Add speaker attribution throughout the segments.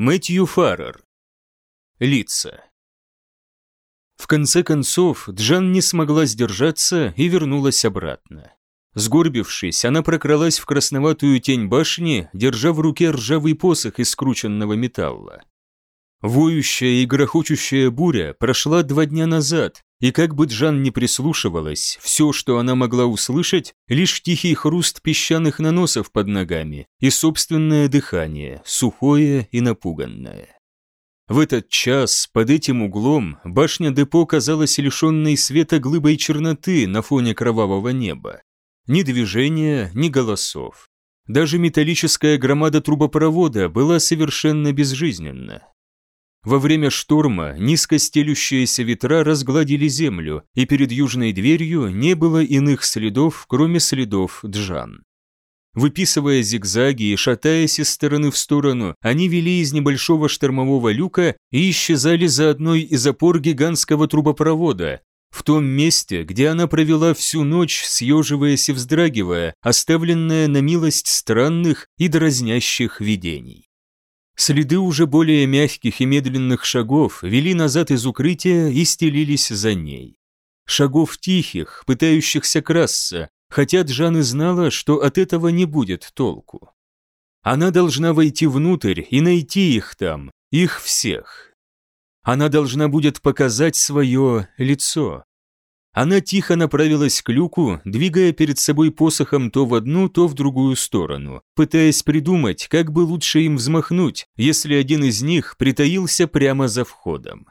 Speaker 1: Мэтью Фаррер. Лица. В конце концов, Джан не смогла сдержаться и вернулась обратно. Сгорбившись, она прокралась в красноватую тень башни, держа в руке ржавый посох из скрученного металла. Воющая и грохочущая буря прошла два дня назад, и как бы Джан не прислушивалась, все, что она могла услышать, лишь тихий хруст песчаных наносов под ногами и собственное дыхание, сухое и напуганное. В этот час, под этим углом, башня депо казалась лишенной света глыбой черноты на фоне кровавого неба. Ни движения, ни голосов. Даже металлическая громада трубопровода была совершенно безжизненна. Во время шторма низко стелющиеся ветра разгладили землю, и перед южной дверью не было иных следов, кроме следов Джан. Выписывая зигзаги и шатаясь из стороны в сторону, они вели из небольшого штормового люка и исчезали за одной из опор гигантского трубопровода, в том месте, где она провела всю ночь, съеживаясь и вздрагивая, оставленная на милость странных и дразнящих видений. Следы уже более мягких и медленных шагов вели назад из укрытия и стелились за ней. Шагов тихих, пытающихся красться, хотя Джан и знала, что от этого не будет толку. Она должна войти внутрь и найти их там, их всех. Она должна будет показать свое лицо. Она тихо направилась к люку, двигая перед собой посохом то в одну, то в другую сторону, пытаясь придумать, как бы лучше им взмахнуть, если один из них притаился прямо за входом.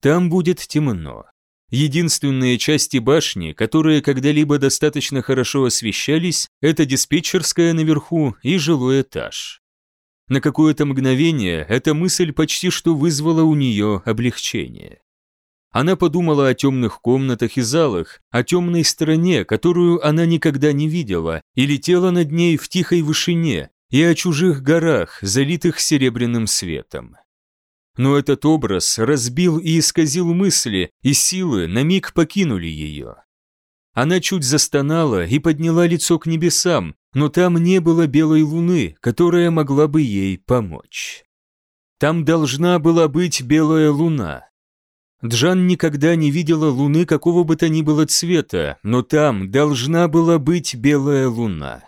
Speaker 1: Там будет темно. Единственные части башни, которые когда-либо достаточно хорошо освещались, это диспетчерская наверху и жилой этаж. На какое-то мгновение эта мысль почти что вызвала у нее облегчение. Она подумала о темных комнатах и залах, о темной стороне, которую она никогда не видела, и летела над ней в тихой вышине, и о чужих горах, залитых серебряным светом. Но этот образ разбил и исказил мысли, и силы на миг покинули ее. Она чуть застонала и подняла лицо к небесам, но там не было белой луны, которая могла бы ей помочь. Там должна была быть белая луна, Джан никогда не видела луны какого бы то ни было цвета, но там должна была быть белая луна.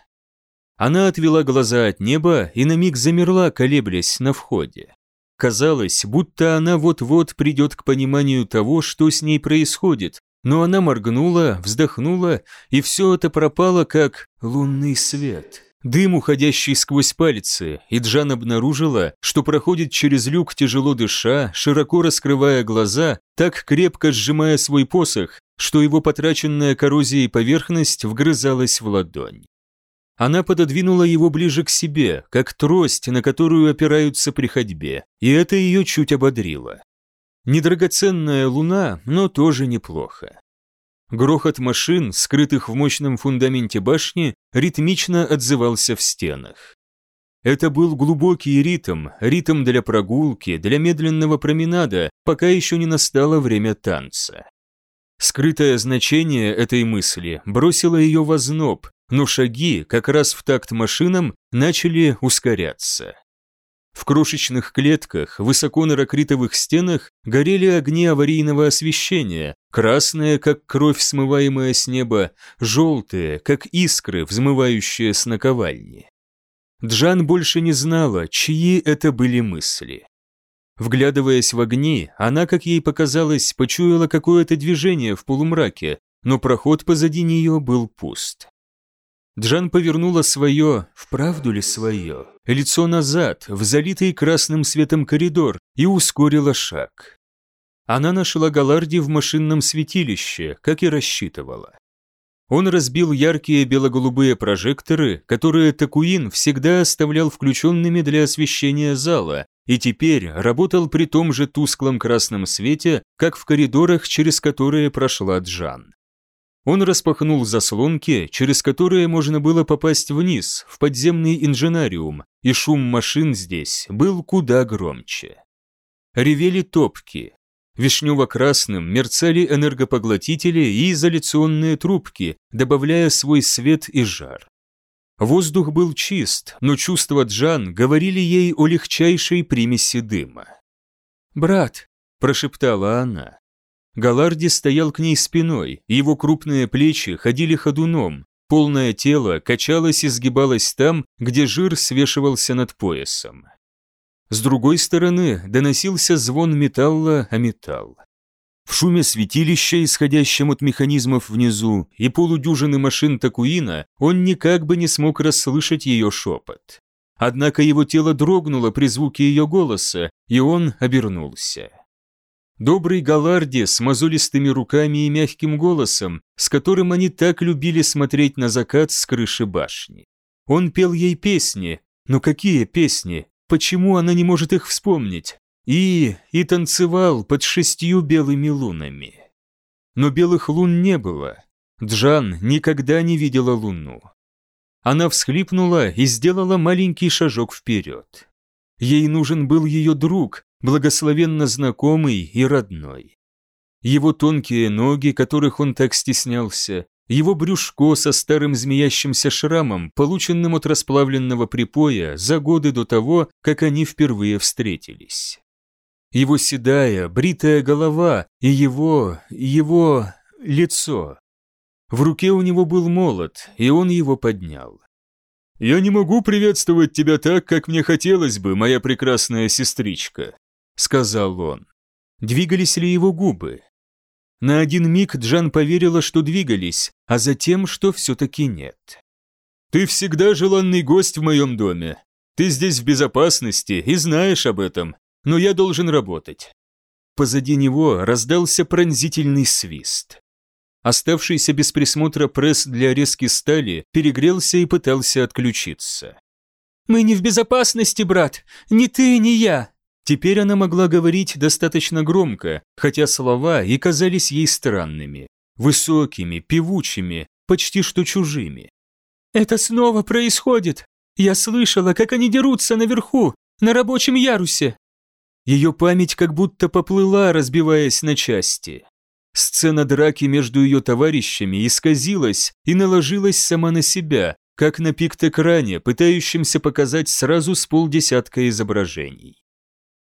Speaker 1: Она отвела глаза от неба и на миг замерла, колеблясь на входе. Казалось, будто она вот-вот придет к пониманию того, что с ней происходит, но она моргнула, вздохнула, и все это пропало как лунный свет. Дым, уходящий сквозь пальцы, и Джан обнаружила, что проходит через люк, тяжело дыша, широко раскрывая глаза, так крепко сжимая свой посох, что его потраченная коррозией поверхность вгрызалась в ладонь. Она пододвинула его ближе к себе, как трость, на которую опираются при ходьбе, и это ее чуть ободрило. Недрагоценная луна, но тоже неплохо. Грохот машин, скрытых в мощном фундаменте башни, ритмично отзывался в стенах. Это был глубокий ритм, ритм для прогулки, для медленного променада, пока еще не настало время танца. Скрытое значение этой мысли бросило ее в озноб, но шаги, как раз в такт машинам, начали ускоряться. В крошечных клетках, высоко на ракритовых стенах горели огни аварийного освещения, красные, как кровь, смываемая с неба, желтые, как искры, взмывающие с наковальни. Джан больше не знала, чьи это были мысли. Вглядываясь в огни, она, как ей показалось, почуяла какое-то движение в полумраке, но проход позади нее был пуст. Джан повернула свое, вправду ли свое, лицо назад, в залитый красным светом коридор и ускорила шаг. Она нашла Галарди в машинном святилище, как и рассчитывала. Он разбил яркие бело-голубые прожекторы, которые Такуин всегда оставлял включенными для освещения зала, и теперь работал при том же тусклом красном свете, как в коридорах, через которые прошла Джан. Он распахнул заслонки, через которые можно было попасть вниз, в подземный инженариум, и шум машин здесь был куда громче. Ревели топки. Вишнево-красным мерцали энергопоглотители и изоляционные трубки, добавляя свой свет и жар. Воздух был чист, но чувства Джан говорили ей о легчайшей примеси дыма.
Speaker 2: «Брат», –
Speaker 1: прошептала она. Галарди стоял к ней спиной, его крупные плечи ходили ходуном, полное тело качалось и сгибалось там, где жир свешивался над поясом. С другой стороны доносился звон металла о металл. В шуме святилища, исходящем от механизмов внизу, и полудюжины машин Такуина, он никак бы не смог расслышать ее шепот. Однако его тело дрогнуло при звуке ее голоса, и он обернулся. Добрый Галарди с мозолистыми руками и мягким голосом, с которым они так любили смотреть на закат с крыши башни. Он пел ей песни, но какие песни? Почему она не может их вспомнить? и... и танцевал под шестью белыми лунами. Но белых лун не было. Джан никогда не видела луну. Она всхлипнула и сделала маленький шажок вперед. Ей нужен был ее друг, благословенно знакомый и родной. Его тонкие ноги, которых он так стеснялся, его брюшко со старым змеящимся шрамом, полученным от расплавленного припоя за годы до того, как они впервые встретились его седая, бритая голова и его, его лицо. В руке у него был молот, и он его поднял. «Я не могу приветствовать тебя так, как мне хотелось бы, моя прекрасная сестричка», — сказал он. Двигались ли его губы? На один миг Джан поверила, что двигались, а затем, что все-таки нет. «Ты всегда желанный гость в моем доме. Ты здесь в безопасности и знаешь об этом, но я должен работать». Позади него раздался пронзительный свист. Оставшийся без присмотра пресс для резки стали перегрелся и пытался отключиться.
Speaker 2: «Мы не в безопасности, брат! Ни ты, ни я!»
Speaker 1: Теперь она могла говорить достаточно громко, хотя слова и казались ей странными, высокими, певучими, почти что чужими.
Speaker 2: «Это снова происходит! Я слышала, как они дерутся наверху, на рабочем ярусе!»
Speaker 1: Ее память как будто поплыла, разбиваясь на части. Сцена драки между ее товарищами исказилась и наложилась сама на себя, как на пикт-экране, пытающемся показать сразу с полдесятка изображений.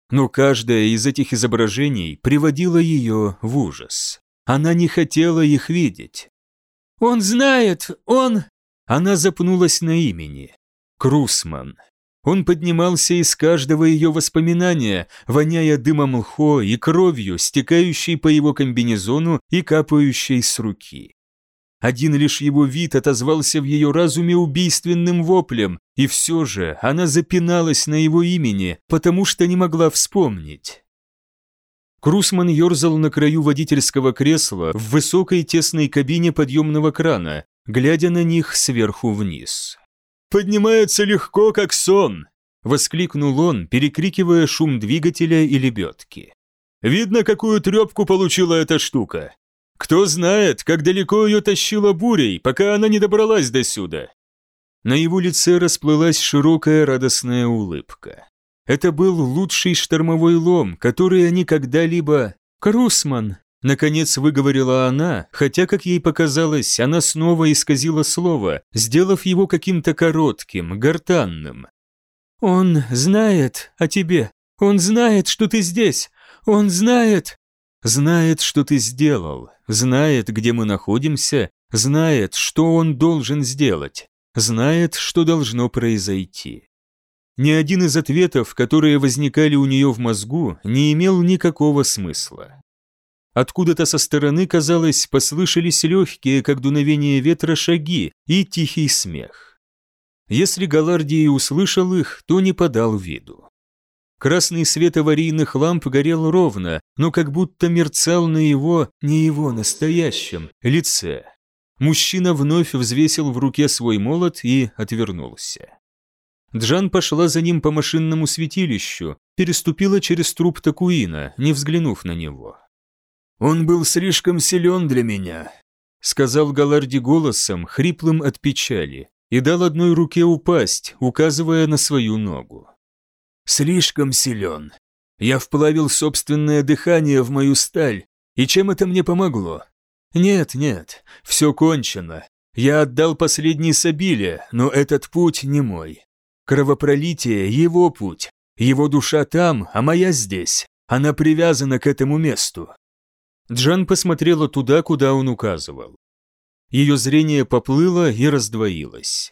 Speaker 1: Но каждое из этих изображений приводило ее в ужас. Она не хотела их видеть.
Speaker 2: «Он знает! Он...»
Speaker 1: Она запнулась на имени. Крусман. Он поднимался из каждого ее воспоминания, воняя дымом лхо и кровью, стекающей по его комбинезону и капающей с руки. Один лишь его вид отозвался в ее разуме убийственным воплем, и все же она запиналась на его имени, потому что не могла вспомнить. Крусман ерзал на краю водительского кресла в высокой тесной кабине подъемного крана, глядя на них сверху вниз. «Поднимается легко, как сон!» – воскликнул он, перекрикивая шум двигателя и лебедки. «Видно, какую трепку получила эта штука. Кто знает, как далеко ее тащила бурей, пока она не добралась до сюда». На его лице расплылась широкая радостная улыбка. Это был лучший штормовой лом, который они когда-либо... «Крусман!» Наконец выговорила она, хотя, как ей показалось, она снова исказила слово, сделав его каким-то коротким, гортанным.
Speaker 2: «Он знает о тебе. Он знает, что ты здесь. Он знает...»
Speaker 1: «Знает, что ты сделал. Знает, где мы находимся. Знает, что он должен сделать. Знает, что должно произойти». Ни один из ответов, которые возникали у нее в мозгу, не имел никакого смысла. Откуда-то со стороны, казалось, послышались легкие, как дуновение ветра, шаги и тихий смех. Если Галардий услышал их, то не подал виду. Красный свет аварийных ламп горел ровно, но как будто мерцал на его, не его настоящем, лице. Мужчина вновь взвесил в руке свой молот и отвернулся. Джан пошла за ним по машинному святилищу, переступила через труп Такуина, не взглянув на него. «Он был слишком силен для меня», — сказал Галарди голосом, хриплым от печали, и дал одной руке упасть, указывая на свою ногу. «Слишком силен. Я вплавил собственное дыхание в мою сталь, и чем это мне помогло? Нет, нет, все кончено. Я отдал последний Сабиле, но этот путь не мой. Кровопролитие – его путь. Его душа там, а моя здесь. Она привязана к этому месту». Джан посмотрела туда, куда он указывал. Ее зрение поплыло и раздвоилось.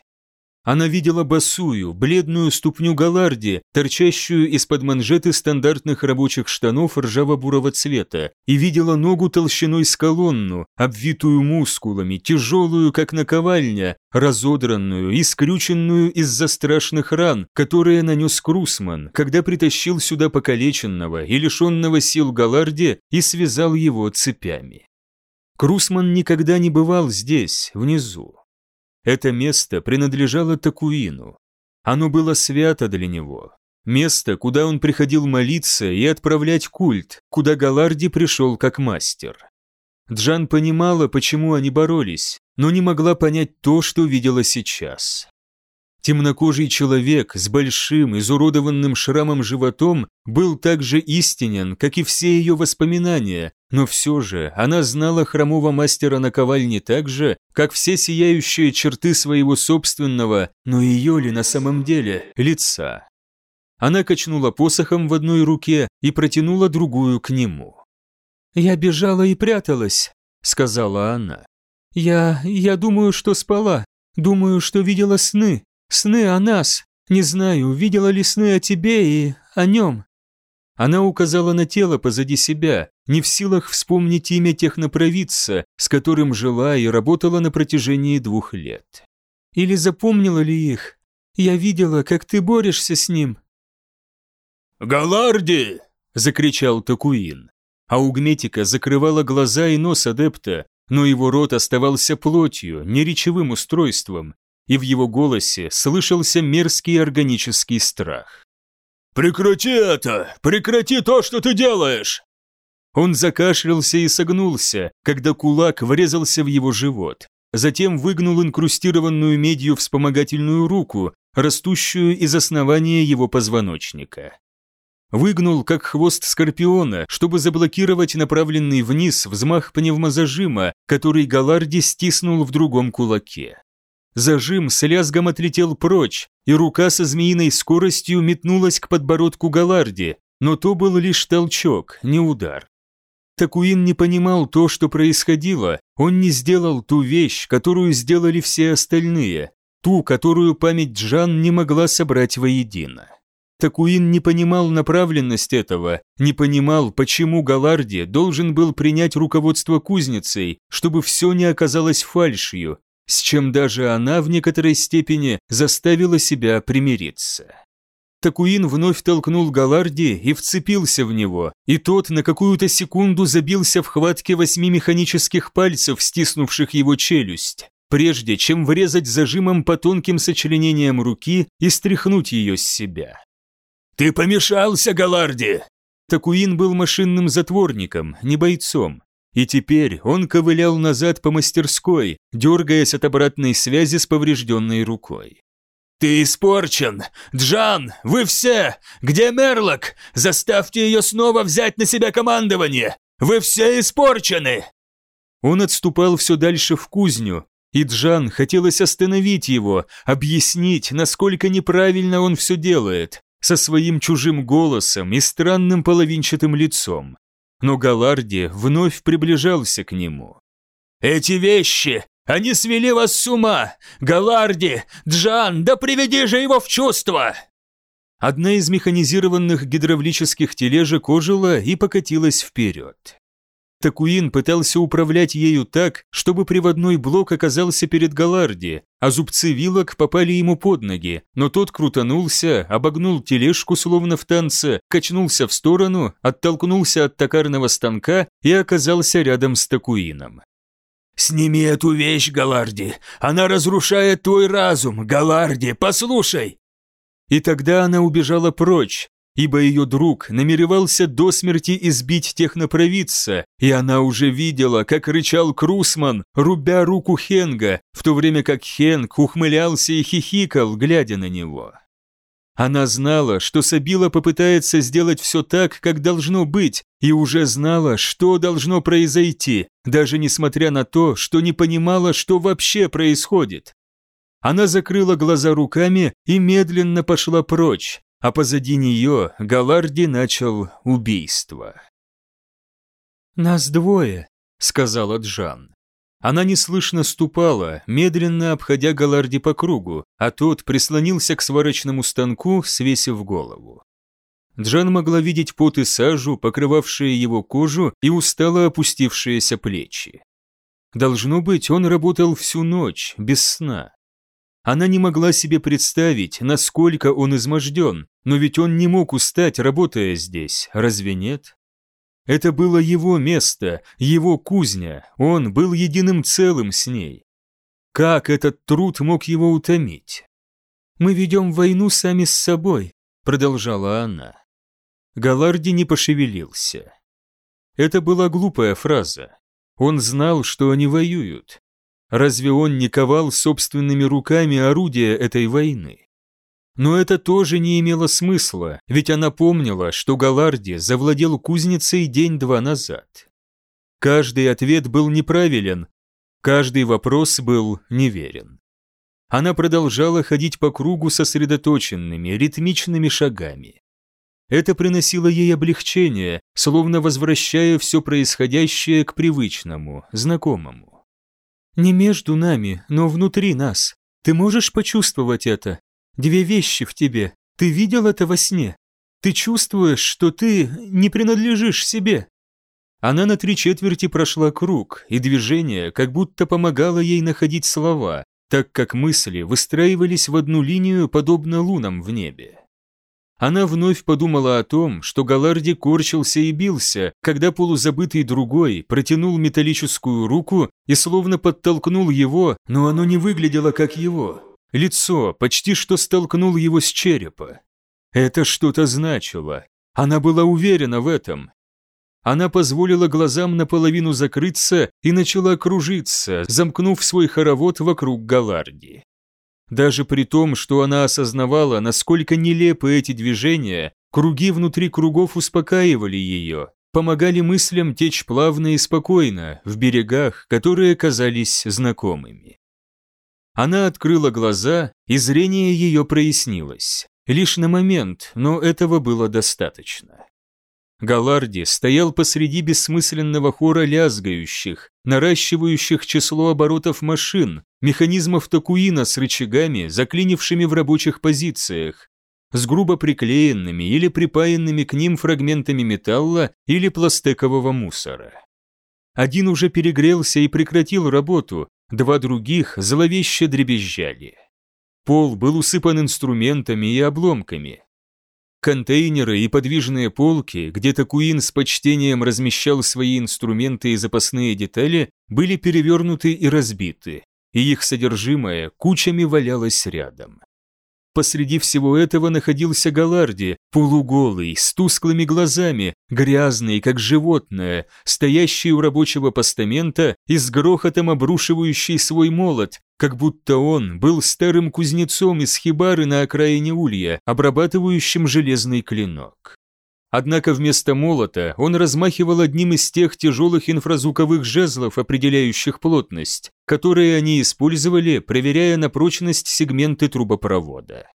Speaker 1: Она видела босую, бледную ступню Галарди, торчащую из-под манжеты стандартных рабочих штанов ржаво-бурого цвета, и видела ногу толщиной с колонну, обвитую мускулами, тяжелую, как наковальня, разодранную и скрюченную из-за страшных ран, которые нанес Крусман, когда притащил сюда покалеченного и лишенного сил Галарди и связал его цепями. Крусман никогда не бывал здесь, внизу. Это место принадлежало Такуину. Оно было свято для него. Место, куда он приходил молиться и отправлять культ, куда Галарди пришел как мастер. Джан понимала, почему они боролись, но не могла понять то, что видела сейчас. Темнокожий человек с большим, изуродованным шрамом животом был так же истинен, как и все ее воспоминания, но все же она знала хромого мастера наковальни так же, как все сияющие черты своего собственного, но ее ли на самом деле, лица. Она качнула посохом в одной руке и протянула другую к нему. «Я бежала и пряталась», — сказала она. «Я... я думаю, что спала, думаю, что видела сны, Сны о нас. Не знаю, видела ли сны о тебе и о нем». Она указала на тело позади себя, не в силах вспомнить имя технопровидца, с которым жила и работала на протяжении двух лет. «Или запомнила ли их? Я видела, как ты борешься с ним». «Галарди!» – закричал Такуин. Аугметика закрывала глаза и нос адепта, но его рот оставался плотью, не речевым устройством, и в его голосе слышался мерзкий органический страх. «Прекрати это! Прекрати то, что ты делаешь!» Он закашлялся и согнулся, когда кулак врезался в его живот. Затем выгнул инкрустированную медью вспомогательную руку, растущую из основания его позвоночника. Выгнул, как хвост скорпиона, чтобы заблокировать направленный вниз взмах пневмозажима, который Галарди стиснул в другом кулаке. Зажим с лязгом отлетел прочь, и рука со змеиной скоростью метнулась к подбородку Галарди, но то был лишь толчок, не удар. Такуин не понимал то, что происходило, он не сделал ту вещь, которую сделали все остальные, ту, которую память Джан не могла собрать воедино. Такуин не понимал направленность этого, не понимал, почему Галарди должен был принять руководство кузницей, чтобы все не оказалось фальшью, с чем даже она в некоторой степени заставила себя примириться. Такуин вновь толкнул Галарди и вцепился в него, и тот на какую-то секунду забился в хватке восьми механических пальцев, стиснувших его челюсть, прежде чем врезать зажимом по тонким сочленениям руки и стряхнуть ее с себя. «Ты помешался, Галарди!» Такуин был машинным затворником, не бойцом, и теперь он ковылял назад по мастерской, дергаясь от обратной связи с поврежденной рукой. «Ты испорчен! Джан, вы все! Где Мерлок? Заставьте ее снова взять на себя командование! Вы все испорчены!» Он отступал все дальше в кузню, и Джан хотелось остановить его, объяснить, насколько неправильно он все делает, со своим чужим голосом и странным половинчатым лицом но Галарди вновь приближался к нему. «Эти вещи! Они свели вас с ума! Галарди! Джан, да приведи же его в чувство!» Одна из механизированных гидравлических тележек ожила и покатилась вперед. Такуин пытался управлять ею так, чтобы приводной блок оказался перед Галарди, а зубцы вилок попали ему под ноги, но тот крутанулся, обогнул тележку словно в танце, качнулся в сторону, оттолкнулся от токарного станка и оказался рядом с Такуином. «Сними эту вещь, Галарди! Она разрушает твой разум, Галарди, послушай!» И тогда она убежала прочь, ибо ее друг намеревался до смерти избить технопровидца, и она уже видела, как рычал Крусман, рубя руку Хенга, в то время как Хенг ухмылялся и хихикал, глядя на него. Она знала, что Сабила попытается сделать все так, как должно быть, и уже знала, что должно произойти, даже несмотря на то, что не понимала, что вообще происходит. Она закрыла глаза руками и медленно пошла прочь, а позади нее Галарди начал убийство.
Speaker 2: «Нас двое», —
Speaker 1: сказала Джан. Она неслышно ступала, медленно обходя Галарди по кругу, а тот прислонился к сварочному станку, свесив голову. Джан могла видеть пот и сажу, покрывавшие его кожу и устало опустившиеся плечи. Должно быть, он работал всю ночь, без сна. Она не могла себе представить, насколько он изможден, но ведь он не мог устать, работая здесь, разве нет? Это было его место, его кузня, он был единым целым с ней. Как этот труд мог его утомить?
Speaker 2: «Мы ведем войну сами с собой», — продолжала она.
Speaker 1: Галарди не пошевелился. Это была глупая фраза. Он знал, что они воюют. Разве он не ковал собственными руками орудия этой войны? Но это тоже не имело смысла, ведь она помнила, что Галарди завладел кузницей день-два назад. Каждый ответ был неправилен, каждый вопрос был неверен. Она продолжала ходить по кругу сосредоточенными, ритмичными шагами. Это приносило ей облегчение, словно возвращая все происходящее к привычному, знакомому.
Speaker 2: «Не между нами, но внутри нас. Ты можешь почувствовать это?» Две вещи в тебе. Ты видел это во сне? Ты чувствуешь, что ты не принадлежишь себе?»
Speaker 1: Она на три четверти прошла круг, и движение как будто помогало ей находить слова, так как мысли выстраивались в одну линию, подобно лунам в небе. Она вновь подумала о том, что Галарди корчился и бился, когда полузабытый другой протянул металлическую руку и словно подтолкнул его, но оно не выглядело как его. Лицо почти что столкнул его с черепа. Это что-то значило. Она была уверена в этом. Она позволила глазам наполовину закрыться и начала кружиться, замкнув свой хоровод вокруг Галарди. Даже при том, что она осознавала, насколько нелепы эти движения, круги внутри кругов успокаивали ее, помогали мыслям течь плавно и спокойно в берегах, которые казались знакомыми. Она открыла глаза, и зрение ее прояснилось. Лишь на момент, но этого было достаточно. Галарди стоял посреди бессмысленного хора лязгающих, наращивающих число оборотов машин, механизмов Токуина с рычагами, заклинившими в рабочих позициях, с грубо приклеенными или припаянными к ним фрагментами металла или пластекового мусора. Один уже перегрелся и прекратил работу, Два других зловеще дребезжали. Пол был усыпан инструментами и обломками. Контейнеры и подвижные полки, где Такуин с почтением размещал свои инструменты и запасные детали, были перевернуты и разбиты, и их содержимое кучами валялось рядом. Посреди всего этого находился Галарди, полуголый, с тусклыми глазами, грязный, как животное, стоящий у рабочего постамента и с грохотом обрушивающий свой молот, как будто он был старым кузнецом из хибары на окраине улья, обрабатывающим железный клинок. Однако вместо молота он размахивал одним из тех тяжелых инфразвуковых жезлов, определяющих плотность, которые они использовали, проверяя на прочность сегменты трубопровода.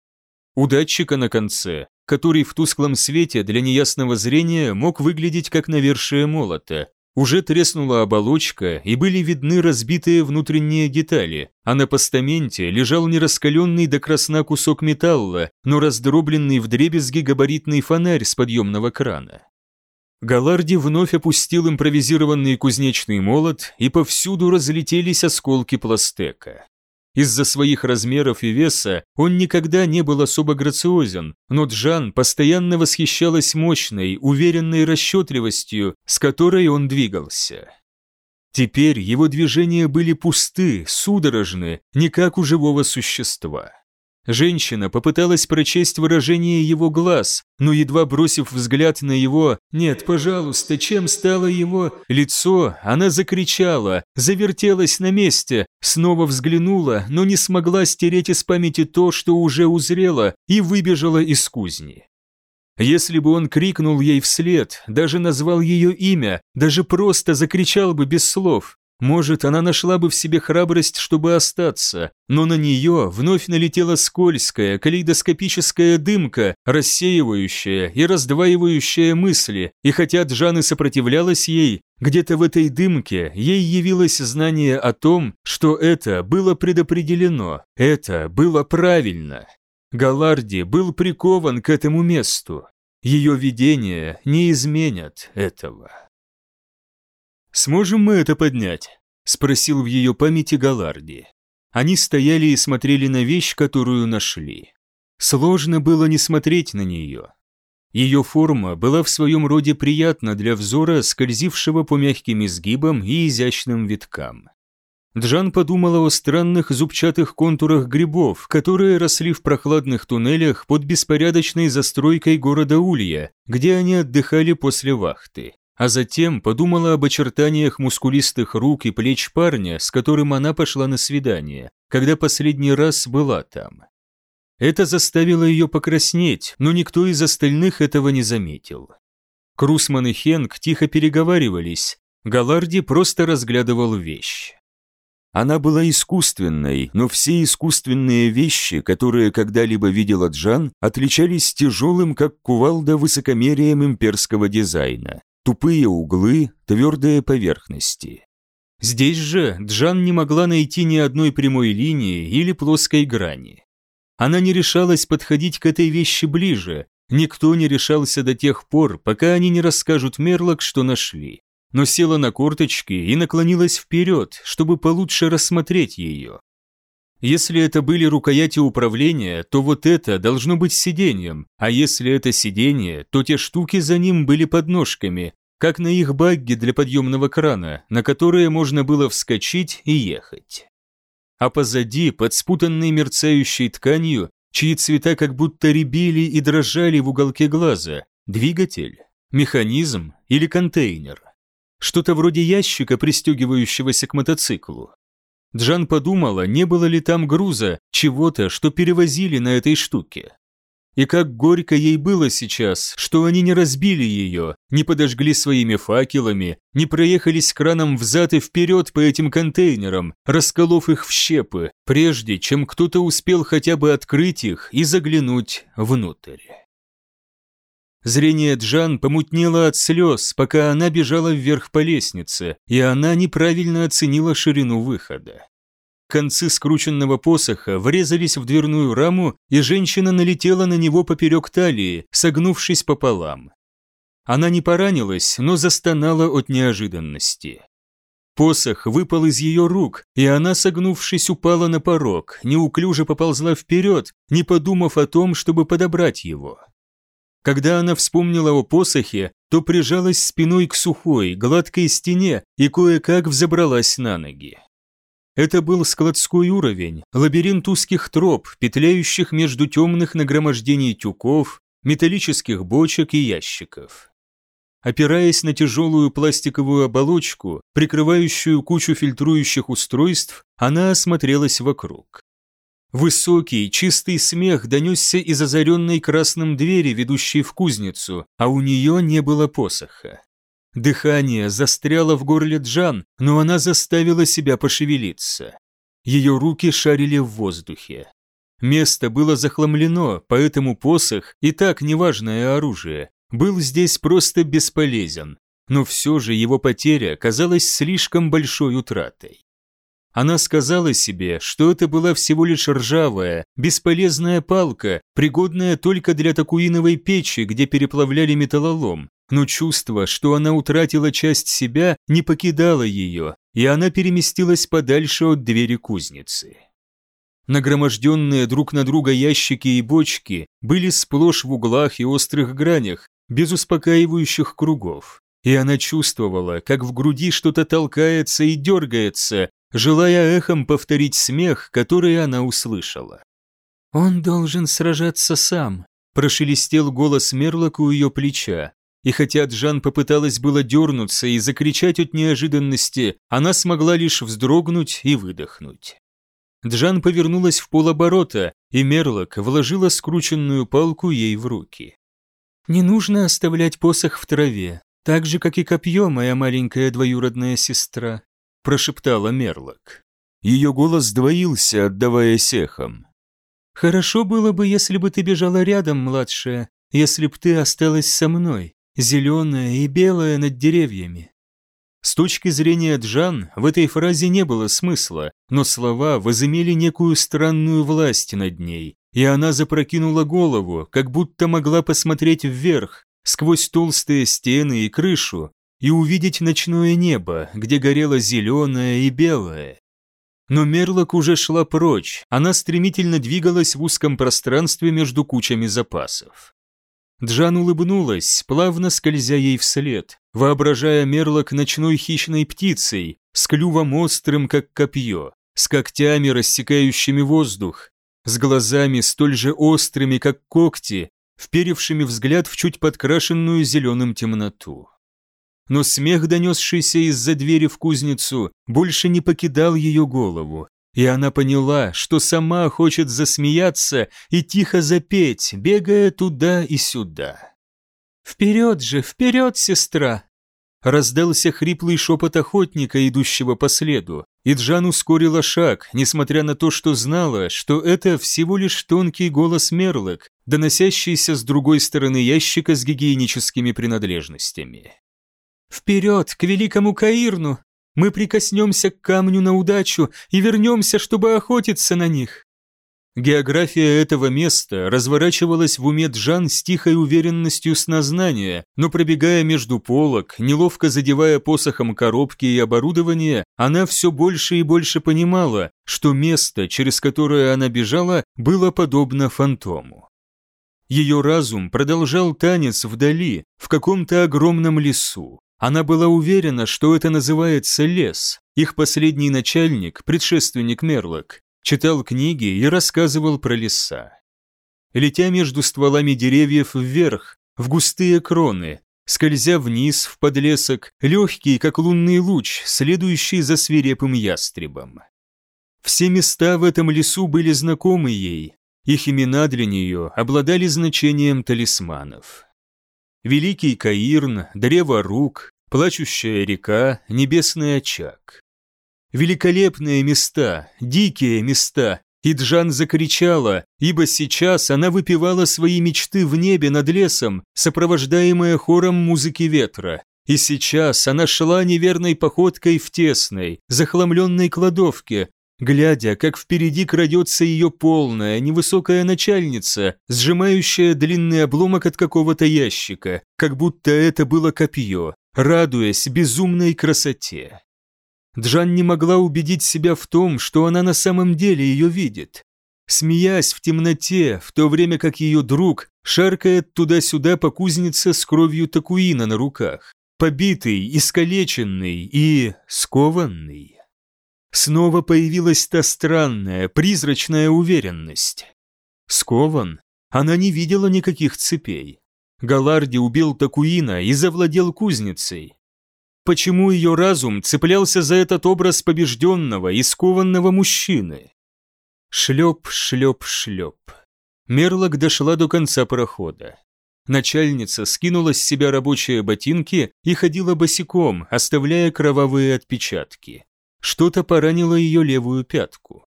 Speaker 1: У датчика на конце, который в тусклом свете для неясного зрения мог выглядеть как навершие молота, уже треснула оболочка и были видны разбитые внутренние детали, а на постаменте лежал не раскаленный до красна кусок металла, но раздробленный вдребезги габаритный фонарь с подъемного крана. Галарди вновь опустил импровизированный кузнечный молот, и повсюду разлетелись осколки пластека. Из-за своих размеров и веса он никогда не был особо грациозен, но Джан постоянно восхищалась мощной, уверенной расчетливостью, с которой он двигался. Теперь его движения были пусты, судорожны, не как у живого существа. Женщина попыталась прочесть выражение его глаз, но едва бросив взгляд на его «Нет, пожалуйста, чем стало его?» лицо, она закричала, завертелась на месте, снова взглянула, но не смогла стереть из памяти то, что уже узрела, и выбежала из кузни. Если бы он крикнул ей вслед, даже назвал ее имя, даже просто закричал бы без слов, может, она нашла бы в себе храбрость, чтобы остаться, но на нее вновь налетела скользкая, калейдоскопическая дымка, рассеивающая и раздваивающая мысли, и хотя Джан и сопротивлялась ей, где-то в этой дымке ей явилось знание о том, что это было предопределено, это было правильно. Галарди был прикован к этому месту. Ее видения не изменят этого. «Сможем мы это поднять?» – спросил в ее памяти Галарди. Они стояли и смотрели на вещь, которую нашли. Сложно было не смотреть на нее. Ее форма была в своем роде приятна для взора, скользившего по мягким изгибам и изящным виткам. Джан подумала о странных зубчатых контурах грибов, которые росли в прохладных туннелях под беспорядочной застройкой города Улья, где они отдыхали после вахты а затем подумала об очертаниях мускулистых рук и плеч парня, с которым она пошла на свидание, когда последний раз была там. Это заставило ее покраснеть, но никто из остальных этого не заметил. Крусман и Хенк тихо переговаривались, Галарди просто разглядывал вещь. Она была искусственной, но все искусственные вещи, которые когда-либо видела Джан, отличались тяжелым, как кувалда, высокомерием имперского дизайна тупые углы, твердые поверхности. Здесь же Джан не могла найти ни одной прямой линии или плоской грани. Она не решалась подходить к этой вещи ближе, никто не решался до тех пор, пока они не расскажут Мерлок, что нашли. Но села на корточки и наклонилась вперед, чтобы получше рассмотреть ее. Если это были рукояти управления, то вот это должно быть сиденьем, а если это сиденье, то те штуки за ним были подножками, как на их багги для подъемного крана, на которые можно было вскочить и ехать. А позади, под спутанной мерцающей тканью, чьи цвета как будто рябили и дрожали в уголке глаза, двигатель, механизм или контейнер. Что-то вроде ящика, пристегивающегося к мотоциклу. Джан подумала, не было ли там груза, чего-то, что перевозили на этой штуке. И как горько ей было сейчас, что они не разбили ее, не подожгли своими факелами, не проехались краном взад и вперед по этим контейнерам, расколов их в щепы, прежде чем кто-то успел хотя бы открыть их и заглянуть внутрь. Зрение Джан помутнело от слез, пока она бежала вверх по лестнице, и она неправильно оценила ширину выхода. Концы скрученного посоха врезались в дверную раму, и женщина налетела на него поперек талии, согнувшись пополам. Она не поранилась, но застонала от неожиданности. Посох выпал из ее рук, и она, согнувшись, упала на порог, неуклюже поползла вперед, не подумав о том, чтобы подобрать его. Когда она вспомнила о посохе, то прижалась спиной к сухой, гладкой стене и кое-как взобралась на ноги. Это был складской уровень, лабиринт узких троп, петляющих между темных нагромождений тюков, металлических бочек и ящиков. Опираясь на тяжелую пластиковую оболочку, прикрывающую кучу фильтрующих устройств, она осмотрелась вокруг. Высокий, чистый смех донесся из озаренной красным двери, ведущей в кузницу, а у нее не было посоха. Дыхание застряло в горле Джан, но она заставила себя пошевелиться. Ее руки шарили в воздухе. Место было захламлено, поэтому посох, и так неважное оружие, был здесь просто бесполезен, но все же его потеря казалась слишком большой утратой. Она сказала себе, что это была всего лишь ржавая, бесполезная палка, пригодная только для такуиновой печи, где переплавляли металлолом, но чувство, что она утратила часть себя, не покидало ее, и она переместилась подальше от двери кузницы. Нагроможденные друг на друга ящики и бочки были сплошь в углах и острых гранях, без успокаивающих кругов, и она чувствовала, как в груди что-то толкается и дергается, желая эхом повторить смех, который она услышала.
Speaker 2: «Он должен сражаться сам», – прошелестел голос Мерлок у ее плеча. И хотя Джан попыталась было дернуться и закричать от неожиданности, она смогла лишь вздрогнуть и выдохнуть. Джан повернулась в полоборота, и Мерлок вложила скрученную палку ей в руки. «Не нужно оставлять посох в траве, так же, как и копье, моя маленькая двоюродная сестра», прошептала Мерлок. Ее голос двоился, отдаваясь эхом. «Хорошо было бы, если бы ты бежала рядом, младшая, если б ты осталась со мной, зеленая и белая над деревьями. С точки зрения Джан в этой фразе не было смысла, но слова возымели некую странную власть над ней, и она запрокинула голову, как будто могла посмотреть вверх, сквозь толстые стены и крышу, и увидеть ночное небо, где горело зеленое и белое. Но Мерлок уже шла прочь, она стремительно двигалась в узком пространстве между кучами запасов. Джан улыбнулась, плавно скользя ей вслед, воображая Мерлок ночной хищной птицей, с клювом острым, как копье, с когтями, рассекающими воздух, с глазами столь же острыми, как когти, вперевшими взгляд в чуть подкрашенную зеленым темноту. Но смех, донесшийся из-за двери в кузницу, больше не покидал ее голову, и она поняла, что сама хочет засмеяться и тихо запеть, бегая туда и сюда. «Вперед же, вперед, сестра!» Раздался хриплый шепот охотника, идущего по следу, и Джан ускорила шаг, несмотря на то, что знала, что это всего лишь тонкий голос Мерлок, доносящийся с другой стороны ящика с гигиеническими принадлежностями. «Вперед, к великому Каирну! Мы прикоснемся к камню на удачу и вернемся, чтобы охотиться на них. География этого места разворачивалась в уме Джан с тихой уверенностью снознания, но пробегая между полок, неловко задевая посохом коробки и оборудование, она все больше и больше понимала, что место, через которое она бежала, было подобно фантому. Ее разум продолжал танец вдали, в каком-то огромном лесу. Она была уверена, что это называется лес. Их последний начальник, предшественник Мерлок, читал книги и рассказывал про леса. Летя между стволами деревьев вверх, в густые кроны, скользя вниз в подлесок, легкий, как лунный луч, следующий за свирепым ястребом. Все места в этом лесу были знакомы ей, их имена для нее обладали значением талисманов. Великий Каирн, Древо Рук, Плачущая река, Небесный очаг. Великолепные места, дикие места, и Джан закричала, ибо сейчас она выпивала свои мечты в небе над лесом, сопровождаемая хором музыки ветра. И сейчас она шла неверной походкой в тесной, захламленной кладовке, глядя, как впереди крадется ее полная, невысокая начальница, сжимающая длинный обломок от какого-то ящика, как будто это было копье, радуясь безумной красоте. Джан не могла убедить себя в том, что она на самом деле ее видит. Смеясь в темноте, в то время как ее друг шаркает туда-сюда по кузнице с кровью Такуина на руках, побитый, искалеченный и скованный. Снова появилась та странная, призрачная уверенность. Скован? Она не видела никаких цепей. Галарди убил Такуина и завладел кузницей. Почему ее разум цеплялся за этот образ побежденного и скованного мужчины? Шлеп, шлеп, шлеп. Мерлок дошла до конца прохода. Начальница скинула с себя рабочие ботинки и ходила босиком, оставляя кровавые отпечатки. Что-то поранило ее левую пятку.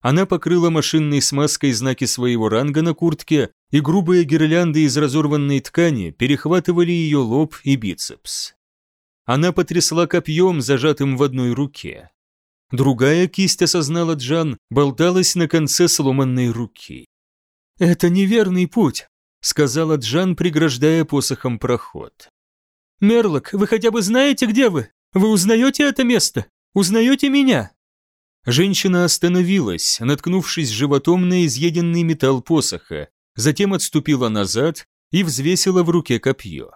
Speaker 2: Она покрыла машинной смазкой знаки своего ранга на куртке, и грубые гирлянды из разорванной ткани перехватывали ее лоб и бицепс. Она потрясла копьем, зажатым в одной руке. Другая кисть, осознала Джан, болталась на конце сломанной руки. «Это неверный путь», — сказала Джан, преграждая посохом проход. «Мерлок, вы хотя бы знаете, где вы? Вы узнаете это место?» Узнаете меня?» Женщина остановилась, наткнувшись животом на изъеденный металл посоха, затем отступила назад и взвесила в руке копье.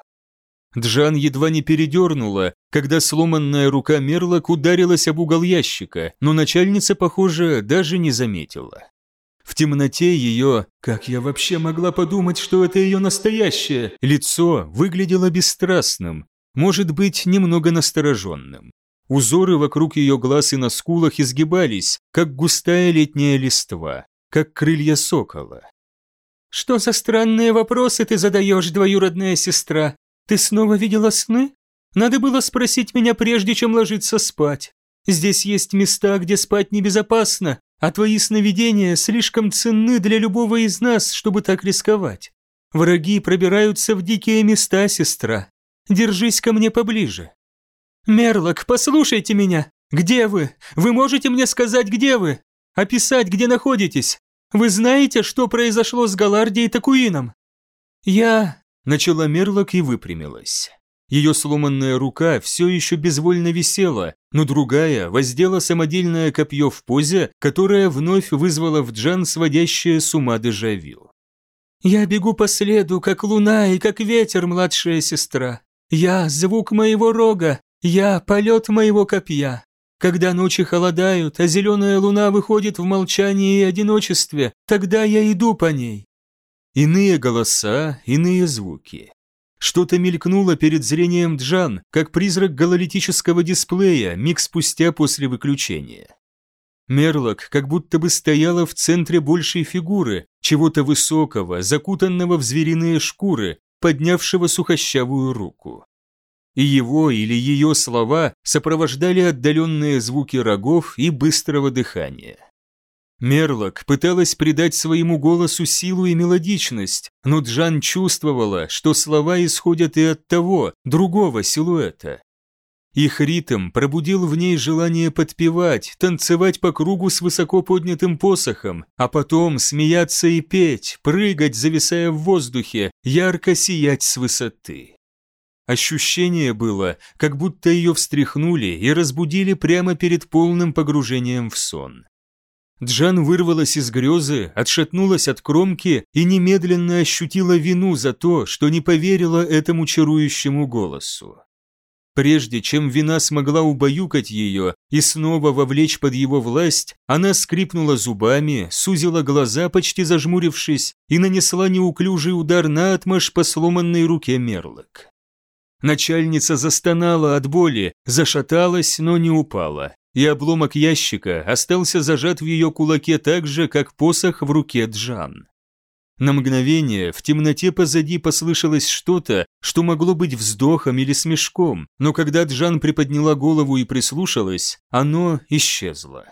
Speaker 2: Джан едва не передернула, когда сломанная рука Мерлок ударилась об угол ящика, но начальница, похоже, даже не заметила.
Speaker 1: В темноте ее, как я вообще могла подумать, что это ее настоящее, лицо выглядело бесстрастным, может быть, немного настороженным. Узоры вокруг ее глаз и на скулах изгибались, как густая летняя листва, как крылья сокола.
Speaker 2: «Что за странные вопросы ты задаешь, двоюродная сестра? Ты снова видела сны? Надо было спросить меня, прежде чем ложиться спать. Здесь есть места, где спать небезопасно, а твои сновидения слишком ценны для любого из нас, чтобы так рисковать. Враги пробираются в дикие места, сестра. Держись ко мне поближе. Мерлок, послушайте меня. Где вы? Вы можете мне сказать, где вы? Описать, где находитесь? Вы знаете, что произошло с Галардией и Такуином? Я...
Speaker 1: Начала Мерлок и выпрямилась. Ее сломанная рука все еще безвольно висела, но другая воздела самодельное копье в позе, которая вновь вызвала в Джан сводящее с ума дежавю.
Speaker 2: «Я бегу по следу, как луна и как ветер, младшая сестра. Я – звук моего рога, я – полет моего копья. Когда ночи холодают, а зеленая луна выходит в молчании и одиночестве, тогда я иду по ней».
Speaker 1: Иные голоса, иные звуки. Что-то мелькнуло перед зрением Джан, как призрак гололитического дисплея, миг спустя после выключения. Мерлок как будто бы стояла в центре большей фигуры, чего-то высокого, закутанного в звериные шкуры, поднявшего сухощавую руку. И его или ее слова сопровождали отдаленные звуки рогов и быстрого дыхания. Мерлок пыталась придать своему голосу силу и мелодичность, но Джан чувствовала, что слова исходят и от того, другого силуэта. Их ритм пробудил в ней желание подпевать, танцевать по кругу с высоко поднятым посохом, а потом смеяться и петь, прыгать, зависая в воздухе, ярко сиять с высоты. Ощущение было, как будто ее встряхнули и разбудили прямо перед полным погружением в сон. Джан вырвалась из грезы, отшатнулась от кромки и немедленно ощутила вину за то, что не поверила этому чарующему голосу. Прежде чем вина смогла убаюкать ее и снова вовлечь под его власть, она скрипнула зубами, сузила глаза, почти зажмурившись, и нанесла неуклюжий удар на отмашь по сломанной руке Мерлок. Начальница застонала от боли, зашаталась, но не упала и обломок ящика остался зажат в ее кулаке так же, как посох в руке Джан. На мгновение в темноте позади послышалось что-то, что могло быть вздохом или смешком, но когда Джан приподняла голову и прислушалась, оно исчезло.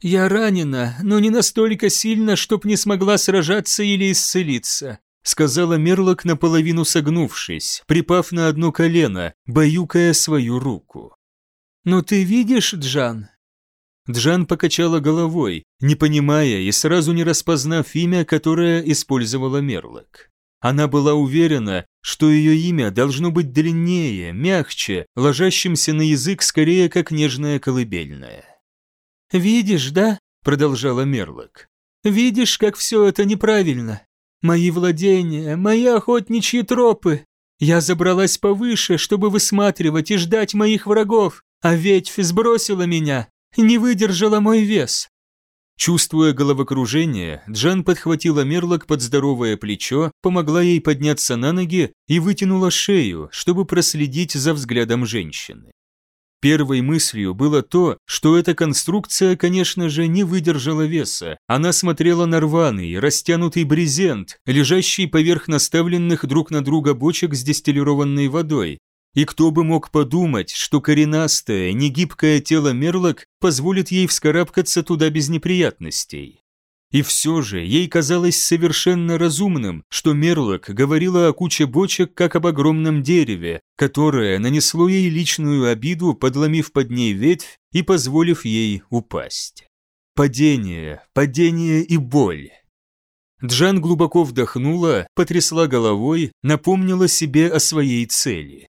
Speaker 2: «Я ранена, но не настолько сильно, чтоб не смогла сражаться или исцелиться»,
Speaker 1: сказала Мерлок наполовину согнувшись, припав на одно колено, баюкая свою руку.
Speaker 2: «Но ты видишь, Джан?»
Speaker 1: Джан покачала головой, не понимая и сразу не распознав имя, которое использовала Мерлок. Она была уверена, что ее имя должно быть длиннее, мягче, ложащимся на язык скорее как нежное колыбельное.
Speaker 2: «Видишь, да?» – продолжала Мерлок. «Видишь, как все это неправильно? Мои владения, мои охотничьи тропы. Я забралась повыше, чтобы высматривать и ждать моих врагов, а ветвь сбросила меня, не выдержала мой вес.
Speaker 1: Чувствуя головокружение, Джан подхватила Мерлок под здоровое плечо, помогла ей подняться на ноги и вытянула шею, чтобы проследить за взглядом женщины. Первой мыслью было то, что эта конструкция, конечно же, не выдержала веса. Она смотрела на рваный, растянутый брезент, лежащий поверх наставленных друг на друга бочек с дистиллированной водой, и кто бы мог подумать, что коренастое, негибкое тело Мерлок позволит ей вскарабкаться туда без неприятностей. И все же ей казалось совершенно разумным, что Мерлок говорила о куче бочек как об огромном дереве, которое нанесло ей личную обиду, подломив под ней ветвь и позволив ей упасть. Падение, падение и боль. Джан глубоко вдохнула, потрясла головой, напомнила себе о своей цели.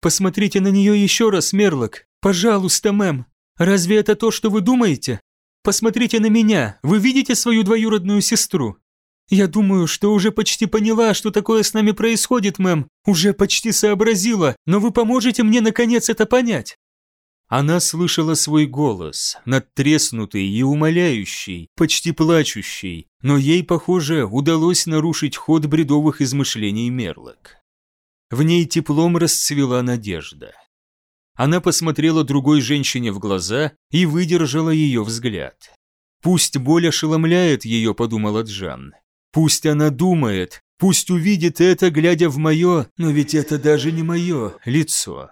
Speaker 2: Посмотрите на нее еще раз, Мерлок. Пожалуйста, мэм. Разве это то, что вы думаете? Посмотрите на меня. Вы видите свою двоюродную сестру? Я думаю, что уже почти поняла, что такое с нами происходит, мэм. Уже почти сообразила, но вы поможете мне наконец это понять.
Speaker 1: Она слышала свой голос, надтреснутый и умоляющий, почти плачущий, но ей, похоже, удалось нарушить ход бредовых измышлений Мерлок. В ней теплом расцвела надежда. Она посмотрела другой женщине в глаза и выдержала ее взгляд. «Пусть боль ошеломляет ее», — подумала Джан. «Пусть она думает, пусть увидит это, глядя в мое, но ведь это даже не мое, лицо».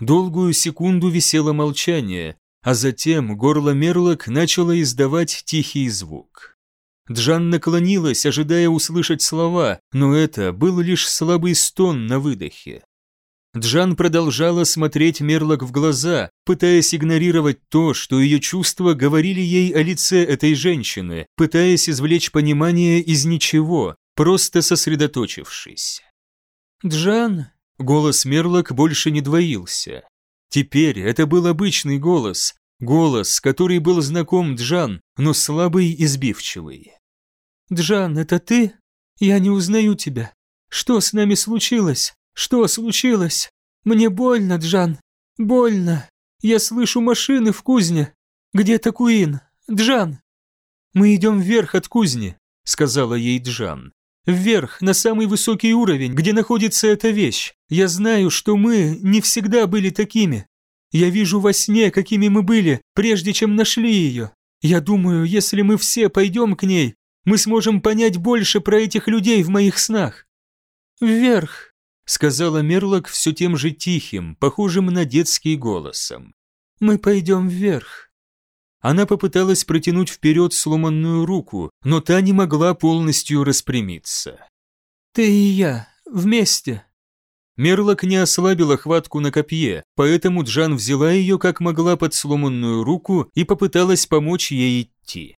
Speaker 1: Долгую секунду висело молчание, а затем горло Мерлок начало издавать тихий звук. Джан наклонилась, ожидая услышать слова, но это был лишь слабый стон на выдохе. Джан продолжала смотреть Мерлок в глаза, пытаясь игнорировать то, что ее чувства говорили ей о лице этой женщины, пытаясь извлечь понимание из ничего, просто сосредоточившись. «Джан?» Голос Мерлок больше не двоился. Теперь это был обычный голос, голос, который был знаком Джан, но слабый и сбивчивый. «Джан, это ты? Я не узнаю тебя. Что с нами случилось? Что случилось? Мне больно, Джан. Больно. Я слышу машины в кузне. Где Такуин? Джан!» «Мы идем вверх от кузни», — сказала ей Джан. «Вверх, на самый высокий уровень, где находится эта вещь. Я знаю, что мы не всегда были такими. Я вижу во сне, какими мы были, прежде чем нашли ее. Я думаю, если мы все пойдем к ней, мы сможем понять больше про этих людей в моих снах». «Вверх», — сказала Мерлок все тем же тихим, похожим на детский голосом. «Мы пойдем вверх». Она попыталась протянуть вперед сломанную руку, но та не могла полностью распрямиться. «Ты и я, вместе», Мерлок не ослабила хватку на копье, поэтому Джан взяла ее как могла под сломанную руку и попыталась помочь ей идти.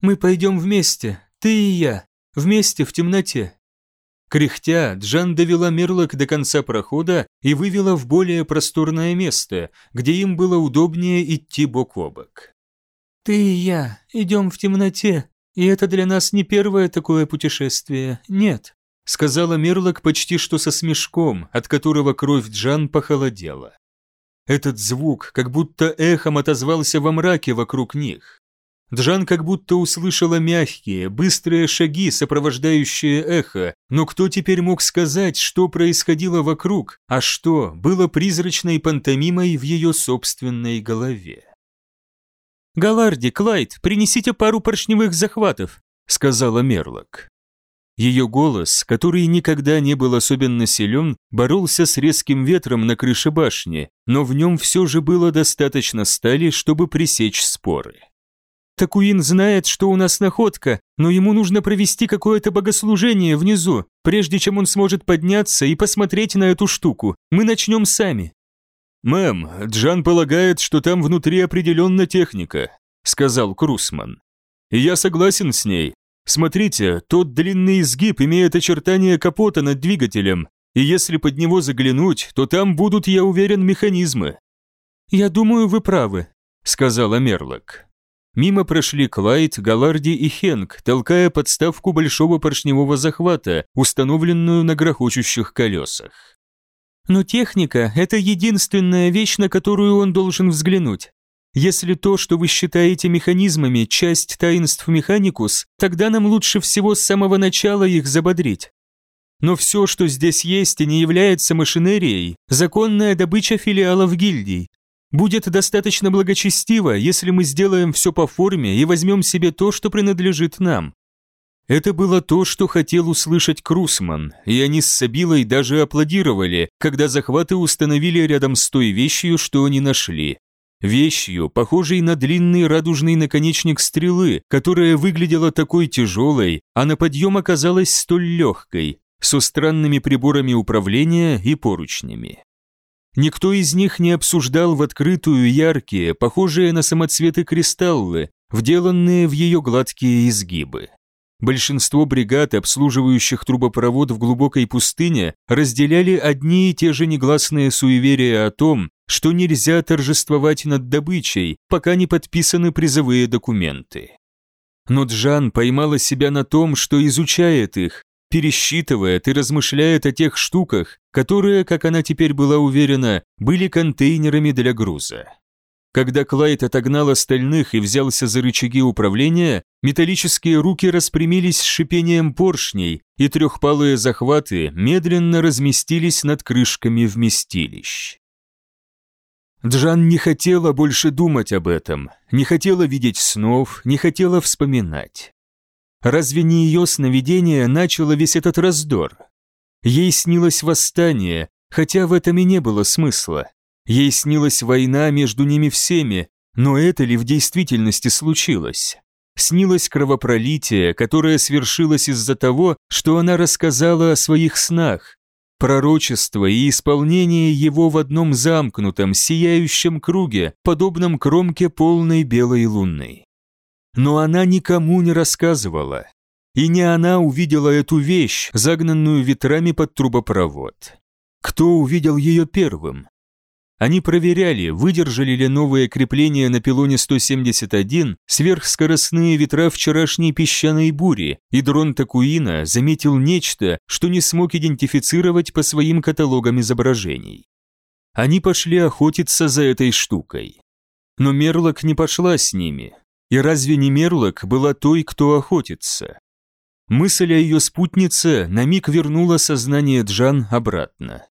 Speaker 1: «Мы пойдем вместе, ты и я, вместе в темноте». Кряхтя, Джан довела Мерлок до конца прохода и вывела в более просторное место, где им было удобнее идти бок о бок. «Ты и я идем в темноте, и это для нас не первое такое путешествие, нет сказала Мерлок почти что со смешком, от которого кровь Джан похолодела. Этот звук как будто эхом отозвался во мраке вокруг них. Джан как будто услышала мягкие, быстрые шаги, сопровождающие эхо, но кто теперь мог сказать, что происходило вокруг, а что было призрачной пантомимой в ее собственной голове? «Галарди, Клайд, принесите пару поршневых захватов», — сказала Мерлок. Ее голос, который никогда не был особенно силен, боролся с резким ветром на крыше башни, но в нем все же было достаточно стали, чтобы пресечь споры. Такуин знает, что у нас находка, но ему нужно провести какое-то богослужение внизу, прежде чем он сможет подняться и посмотреть на эту штуку. Мы начнем сами». «Мэм, Джан полагает, что там внутри определенно техника», — сказал Крусман. «И я согласен с ней, Смотрите, тот длинный изгиб имеет очертания капота над двигателем, и если под него заглянуть, то там будут, я уверен, механизмы. «Я думаю, вы правы», — сказала Мерлок. Мимо прошли Клайд, Галарди и Хенк, толкая подставку большого поршневого захвата, установленную на грохочущих колесах. «Но техника — это единственная вещь, на которую он должен взглянуть. Если то, что вы считаете механизмами, часть таинств Механикус, тогда нам лучше всего с самого начала их забодрить. Но все, что здесь есть и не является машинерией, законная добыча филиалов гильдий. Будет достаточно благочестиво, если мы сделаем все по форме и возьмем себе то, что принадлежит нам. Это было то, что хотел услышать Крусман, и они с Сабилой даже аплодировали, когда захваты установили рядом с той вещью, что они нашли вещью, похожей на длинный радужный наконечник стрелы, которая выглядела такой тяжелой, а на подъем оказалась столь легкой, со странными приборами управления и поручнями. Никто из них не обсуждал в открытую яркие, похожие на самоцветы кристаллы, вделанные в ее гладкие изгибы. Большинство бригад, обслуживающих трубопровод в глубокой пустыне, разделяли одни и те же негласные суеверия о том, что нельзя торжествовать над добычей, пока не подписаны призовые документы. Но Джан поймала себя на том, что изучает их, пересчитывает и размышляет о тех штуках, которые, как она теперь была уверена, были контейнерами для груза. Когда Клайд отогнал остальных и взялся за рычаги управления, металлические руки распрямились с шипением поршней, и трехпалые захваты медленно разместились над крышками вместилищ. Джан не хотела больше думать об этом, не хотела видеть снов, не хотела вспоминать. Разве не ее сновидение начало весь этот раздор? Ей снилось восстание, хотя в этом и не было смысла. Ей снилась война между ними всеми, но это ли в действительности случилось? Снилось кровопролитие, которое свершилось из-за того, что она рассказала о своих снах, пророчество и исполнение его в одном замкнутом, сияющем круге, подобном кромке полной белой луны. Но она никому не рассказывала. И не она увидела эту вещь, загнанную ветрами под трубопровод. Кто увидел ее первым? Они проверяли, выдержали ли новые крепления на пилоне 171 сверхскоростные ветра вчерашней песчаной бури, и дрон Такуина заметил нечто, что не смог идентифицировать по своим каталогам изображений. Они пошли охотиться за этой штукой. Но Мерлок не пошла с ними. И разве не Мерлок была той, кто охотится? Мысль о ее спутнице на миг вернула сознание Джан обратно.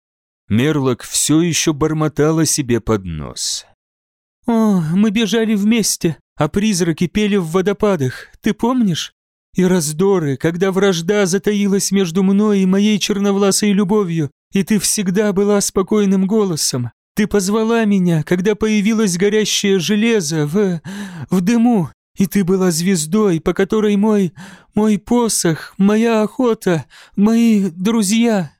Speaker 1: Мерлок все еще бормотала себе под нос.
Speaker 2: «О, мы бежали вместе, а призраки пели в водопадах, ты помнишь? И раздоры, когда вражда затаилась между мной и моей черновласой любовью, и ты всегда была спокойным голосом. Ты позвала меня, когда появилось горящее железо в... в дыму, и ты была звездой, по которой мой... мой посох, моя охота, мои друзья...»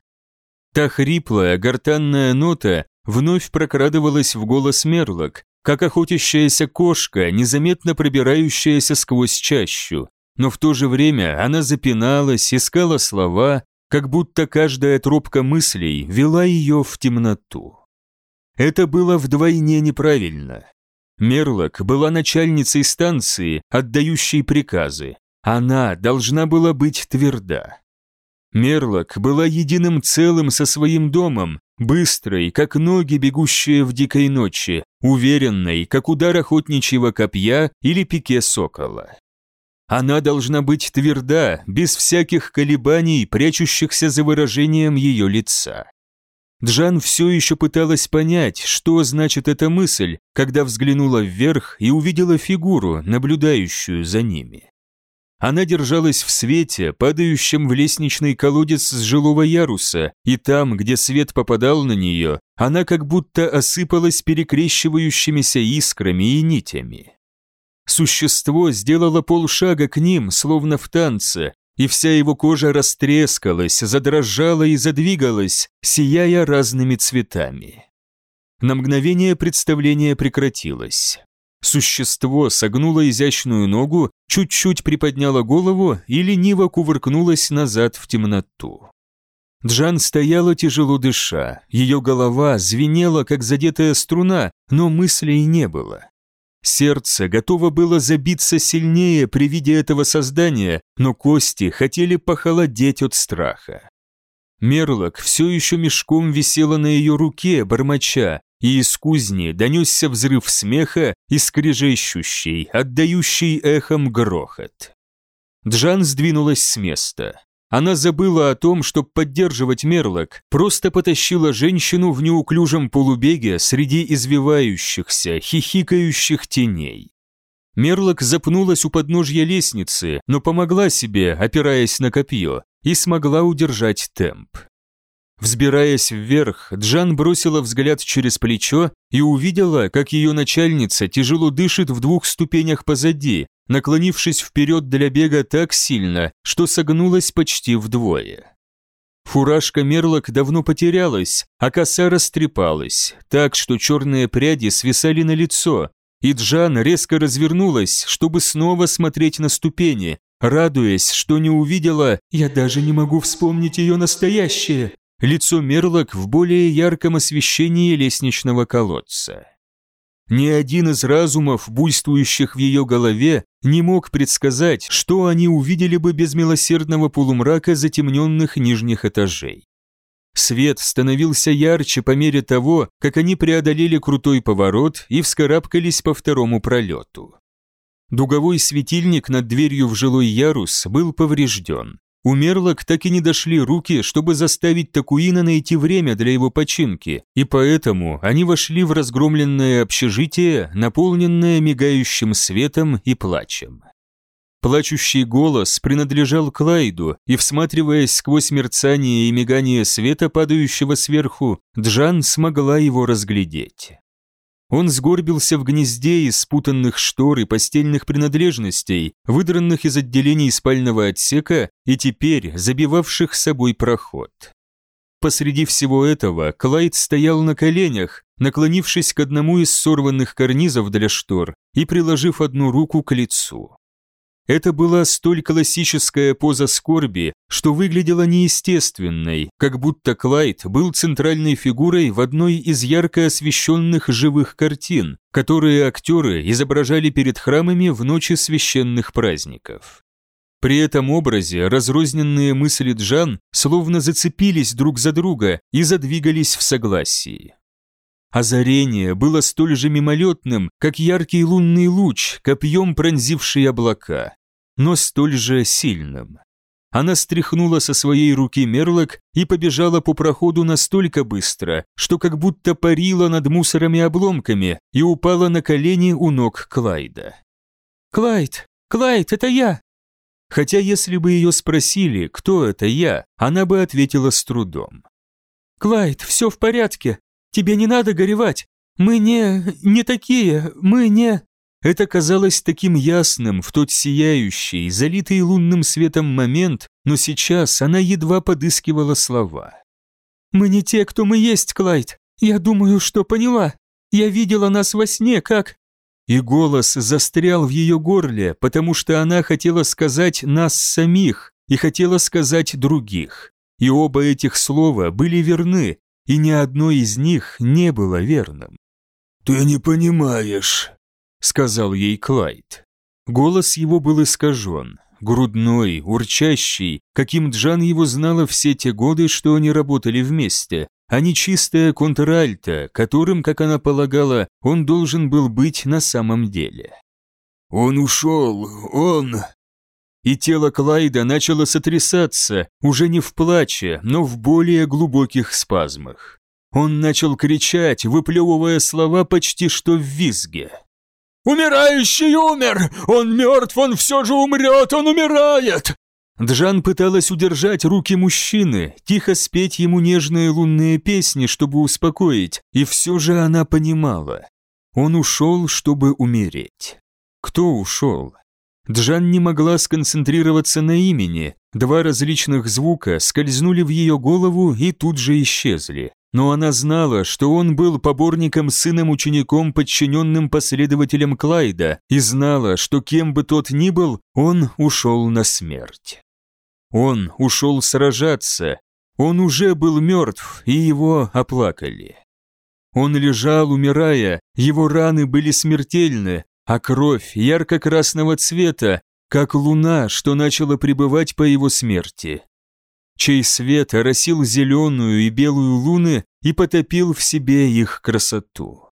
Speaker 1: Та хриплая, гортанная нота вновь прокрадывалась в голос Мерлок, как охотящаяся кошка, незаметно пробирающаяся сквозь чащу. Но в то же время она запиналась, искала слова, как будто каждая тропка мыслей вела ее в темноту. Это было вдвойне неправильно. Мерлок была начальницей станции, отдающей приказы. Она должна была быть тверда. Мерлок была единым целым со своим домом, быстрой, как ноги, бегущие в дикой ночи, уверенной, как удар охотничьего копья или пике сокола. Она должна быть тверда, без всяких колебаний, прячущихся за выражением ее лица. Джан все еще пыталась понять, что значит эта мысль, когда взглянула вверх и увидела фигуру, наблюдающую за ними. Она держалась в свете, падающем в лестничный колодец с жилого яруса, и там, где свет попадал на нее, она как будто осыпалась перекрещивающимися искрами и нитями. Существо сделало полшага к ним, словно в танце, и вся его кожа растрескалась, задрожала и задвигалась, сияя разными цветами. На мгновение представление прекратилось. Существо согнуло изящную ногу, чуть-чуть приподняло голову и лениво кувыркнулось назад в темноту. Джан стояла тяжело дыша, ее голова звенела, как задетая струна, но мыслей не было. Сердце готово было забиться сильнее при виде этого создания, но кости хотели похолодеть от страха. Мерлок все еще мешком висела на ее руке, бормоча, и из кузни донесся взрыв смеха и скрежещущий, отдающий эхом грохот. Джан сдвинулась с места. Она забыла о том, чтобы поддерживать Мерлок, просто потащила женщину в неуклюжем полубеге среди извивающихся, хихикающих теней. Мерлок запнулась у подножья лестницы, но помогла себе, опираясь на копье, и смогла удержать темп. Взбираясь вверх, Джан бросила взгляд через плечо и увидела, как ее начальница тяжело дышит в двух ступенях позади, наклонившись вперед для бега так сильно, что согнулась почти вдвое. Фуражка Мерлок давно потерялась, а коса растрепалась, так что черные пряди свисали на лицо, и Джан резко развернулась, чтобы снова смотреть на ступени, радуясь, что не увидела «Я даже не могу вспомнить ее настоящее», лицо Мерлок в более ярком освещении лестничного колодца. Ни один из разумов, буйствующих в ее голове, не мог предсказать, что они увидели бы без милосердного полумрака затемненных нижних этажей. Свет становился ярче по мере того, как они преодолели крутой поворот и вскарабкались по второму пролету. Дуговой светильник над дверью в жилой ярус был поврежден. У Мерлок так и не дошли руки, чтобы заставить Такуина найти время для его починки, и поэтому они вошли в разгромленное общежитие, наполненное мигающим светом и плачем. Плачущий голос принадлежал Клайду, и, всматриваясь сквозь мерцание и мигание света, падающего сверху, Джан смогла его разглядеть. Он сгорбился в гнезде из спутанных штор и постельных принадлежностей, выдранных из отделений спального отсека и теперь забивавших собой проход. Посреди всего этого Клайд стоял на коленях, наклонившись к одному из сорванных карнизов для штор и приложив одну руку к лицу. Это была столь классическая поза скорби, что выглядела неестественной, как будто Клайд был центральной фигурой в одной из ярко освещенных живых картин, которые актеры изображали перед храмами в ночи священных праздников. При этом образе разрозненные мысли Джан словно зацепились друг за друга и задвигались в согласии. Озарение было столь же мимолетным, как яркий лунный луч, копьем пронзивший облака, но столь же сильным. Она стряхнула со своей руки мерлок и побежала по проходу настолько быстро, что как будто парила над мусорами обломками и упала на колени у ног Клайда. «Клайд! Клайд, это я!» Хотя если бы ее спросили, кто это я, она бы ответила с трудом. «Клайд, все в порядке. Тебе не надо горевать. Мы не... не такие, мы не...» Это казалось таким ясным в тот сияющий, залитый лунным светом момент, но сейчас она едва подыскивала слова. «Мы не те, кто мы есть, Клайд. Я думаю, что поняла. Я видела нас во сне, как...» И голос застрял в ее горле, потому что она хотела сказать «нас самих» и хотела сказать «других». И оба этих слова были верны, и ни одно из них не было верным.
Speaker 3: «Ты не понимаешь», — сказал ей Клайд.
Speaker 1: Голос его был искажен, грудной, урчащий, каким Джан его знала все те годы, что они работали вместе, а не чистая контральта, которым, как она полагала, он должен был быть на самом деле.
Speaker 3: «Он ушел, он...»
Speaker 1: и тело Клайда начало сотрясаться, уже не в плаче, но в более глубоких спазмах. Он начал кричать, выплевывая слова почти что в визге.
Speaker 3: «Умирающий умер! Он мертв, он все же умрет, он умирает!»
Speaker 1: Джан пыталась удержать руки мужчины, тихо спеть ему нежные лунные песни, чтобы успокоить, и все же она понимала. Он ушел, чтобы умереть. Кто ушел? Джан не могла сконцентрироваться на имени, два различных звука скользнули в ее голову и тут же исчезли. Но она знала, что он был поборником сыном-учеником, подчиненным последователем Клайда, и знала, что кем бы тот ни был, он ушел на смерть. Он ушел сражаться, он уже был мертв, и его оплакали. Он лежал, умирая, его раны были смертельны, а кровь ярко-красного цвета, как луна, что начала пребывать по его смерти. Чей свет оросил зеленую и белую луны и потопил в себе их красоту.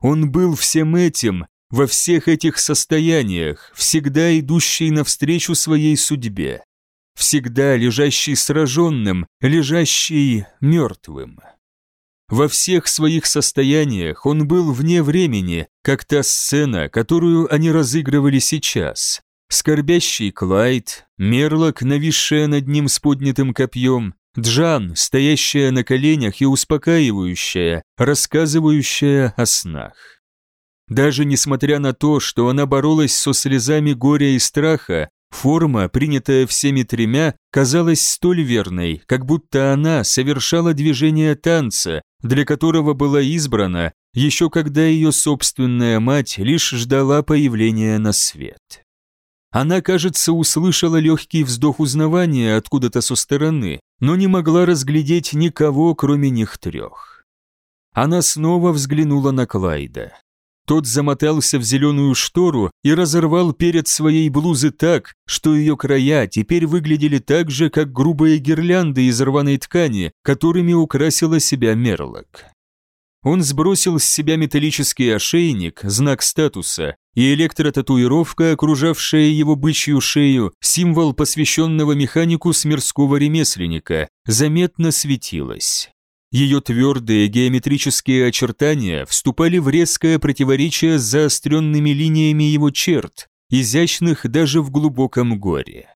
Speaker 1: Он был всем этим, во всех этих состояниях, всегда идущий навстречу своей судьбе, всегда лежащий сраженным, лежащий мертвым. Во всех своих состояниях он был вне времени, как та сцена, которую они разыгрывали сейчас. Скорбящий Клайд, Мерлок, нависшая над ним с поднятым копьем, Джан, стоящая на коленях и успокаивающая, рассказывающая о снах. Даже несмотря на то, что она боролась со слезами горя и страха, Форма, принятая всеми тремя, казалась столь верной, как будто она совершала движение танца, для которого была избрана, еще когда ее собственная мать лишь ждала появления на свет. Она, кажется, услышала легкий вздох узнавания откуда-то со стороны, но не могла разглядеть никого, кроме них трех. Она снова взглянула на Клайда. Тот замотался в зеленую штору и разорвал перед своей блузы так, что ее края теперь выглядели так же, как грубые гирлянды из рваной ткани, которыми украсила себя Мерлок. Он сбросил с себя металлический ошейник, знак статуса, и электротатуировка, окружавшая его бычью шею, символ посвященного механику с мирского ремесленника, заметно светилась. Ее твердые геометрические очертания вступали в резкое противоречие с заостренными линиями его черт, изящных даже в глубоком горе.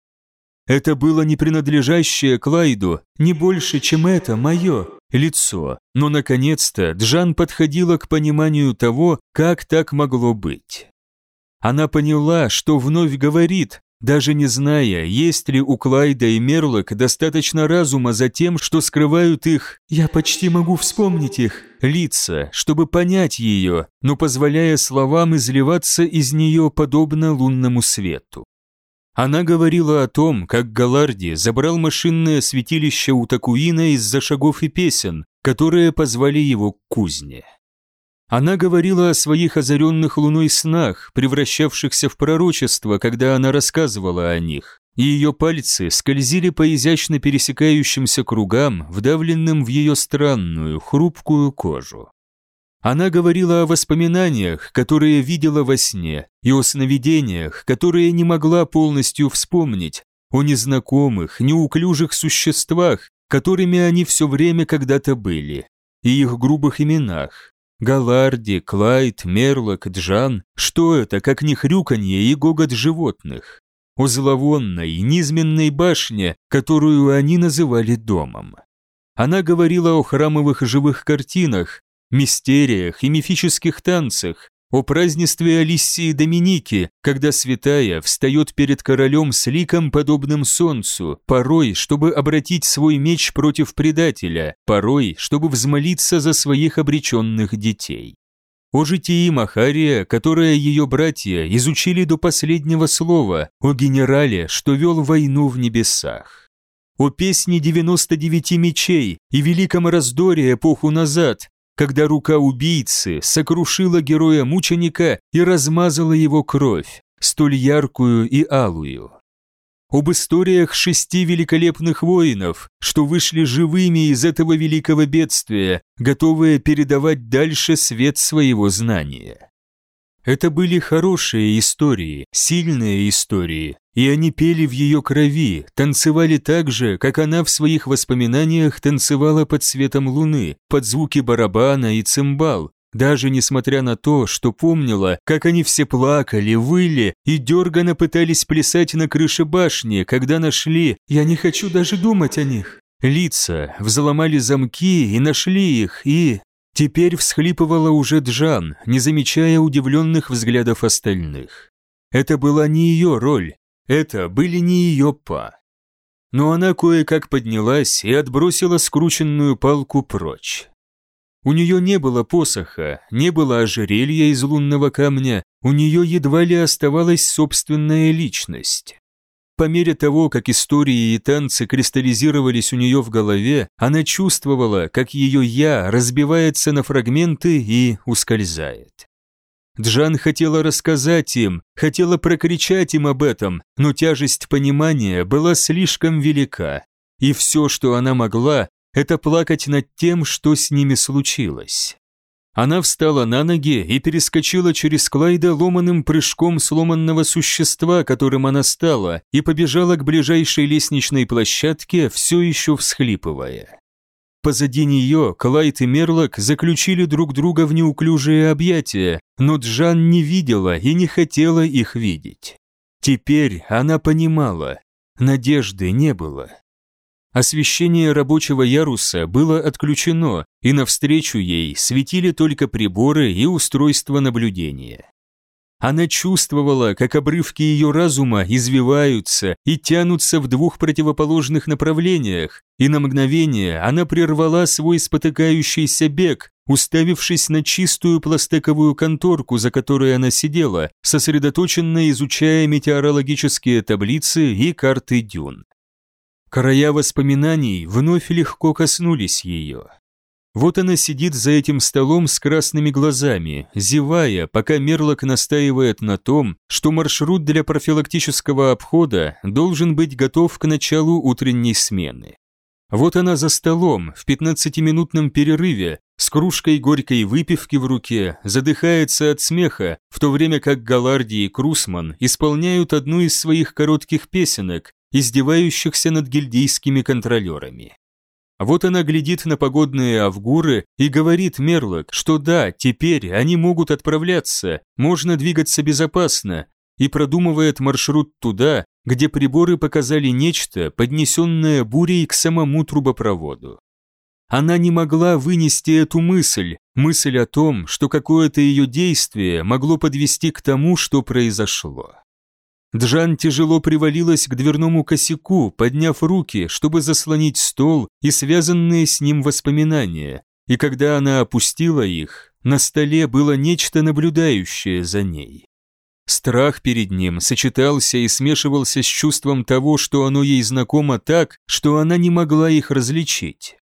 Speaker 1: Это было не принадлежащее Клайду, не больше, чем это мое лицо, но наконец-то Джан подходила к пониманию того, как так могло быть. Она поняла, что вновь говорит, даже не зная, есть ли у Клайда и Мерлок достаточно разума за тем, что скрывают их, я почти могу вспомнить их, лица, чтобы понять ее, но позволяя словам изливаться из нее подобно лунному свету. Она говорила о том, как Галарди забрал машинное святилище у Такуина из-за шагов и песен, которые позвали его к кузне. Она говорила о своих озаренных луной снах, превращавшихся в пророчество, когда она рассказывала о них, и ее пальцы скользили по изящно пересекающимся кругам, вдавленным в ее странную, хрупкую кожу. Она говорила о воспоминаниях, которые видела во сне, и о сновидениях, которые не могла полностью вспомнить, о незнакомых, неуклюжих существах, которыми они все время когда-то были, и их грубых именах, Галарди, Клайд, Мерлок, Джан – что это, как не хрюканье и гогот животных? О зловонной, низменной башне, которую они называли домом. Она говорила о храмовых живых картинах, мистериях и мифических танцах, о празднестве Алиссии Доминики, когда святая встает перед королем с ликом, подобным солнцу, порой, чтобы обратить свой меч против предателя, порой, чтобы взмолиться за своих обреченных детей. О житии Махария, которое ее братья изучили до последнего слова, о генерале, что вел войну в небесах. О песне 99 мечей и великом раздоре эпоху назад, когда рука убийцы сокрушила героя-мученика и размазала его кровь, столь яркую и алую. Об историях шести великолепных воинов, что вышли живыми из этого великого бедствия, готовые передавать дальше свет своего знания. Это были хорошие истории, сильные истории, и они пели в ее крови, танцевали так же, как она в своих воспоминаниях танцевала под светом луны, под звуки барабана и цимбал, даже несмотря на то, что помнила, как они все плакали, выли и дерганно пытались плясать на крыше башни, когда нашли «Я не хочу даже думать о них». Лица взломали замки и нашли их, и Теперь всхлипывала уже Джан, не замечая удивленных взглядов остальных. Это была не ее роль, это были не ее па. Но она кое-как поднялась и отбросила скрученную палку прочь. У нее не было посоха, не было ожерелья из лунного камня, у нее едва ли оставалась собственная личность. По мере того, как истории и танцы кристаллизировались у нее в голове, она чувствовала, как ее «я» разбивается на фрагменты и ускользает. Джан хотела рассказать им, хотела прокричать им об этом, но тяжесть понимания была слишком велика, и все, что она могла, это плакать над тем, что с ними случилось. Она встала на ноги и перескочила через Клайда ломаным прыжком сломанного существа, которым она стала, и побежала к ближайшей лестничной площадке, все еще всхлипывая. Позади нее Клайд и Мерлок заключили друг друга в неуклюжие объятия, но Джан не видела и не хотела их видеть. Теперь она понимала, надежды не было. Освещение рабочего яруса было отключено, и навстречу ей светили только приборы и устройства наблюдения. Она чувствовала, как обрывки ее разума извиваются и тянутся в двух противоположных направлениях, и на мгновение она прервала свой спотыкающийся бег, уставившись на чистую пластиковую конторку, за которой она сидела, сосредоточенно изучая метеорологические таблицы и карты дюн. Края воспоминаний вновь легко коснулись ее. Вот она сидит за этим столом с красными глазами, зевая, пока Мерлок настаивает на том, что маршрут для профилактического обхода должен быть готов к началу утренней смены. Вот она за столом, в 15-минутном перерыве, с кружкой горькой выпивки в руке, задыхается от смеха, в то время как Галарди и Крусман исполняют одну из своих коротких песенок, издевающихся над гильдейскими контролерами. Вот она глядит на погодные авгуры и говорит Мерлок, что да, теперь они могут отправляться, можно двигаться безопасно, и продумывает маршрут туда, где приборы показали нечто, поднесенное бурей к самому трубопроводу. Она не могла вынести эту мысль, мысль о том, что какое-то ее действие могло подвести к тому, что произошло. Джан тяжело привалилась к дверному косяку, подняв руки, чтобы заслонить стол и связанные с ним воспоминания, и когда она опустила их, на столе было нечто наблюдающее за ней. Страх перед ним сочетался и смешивался с чувством того, что оно ей знакомо так, что она не могла их различить.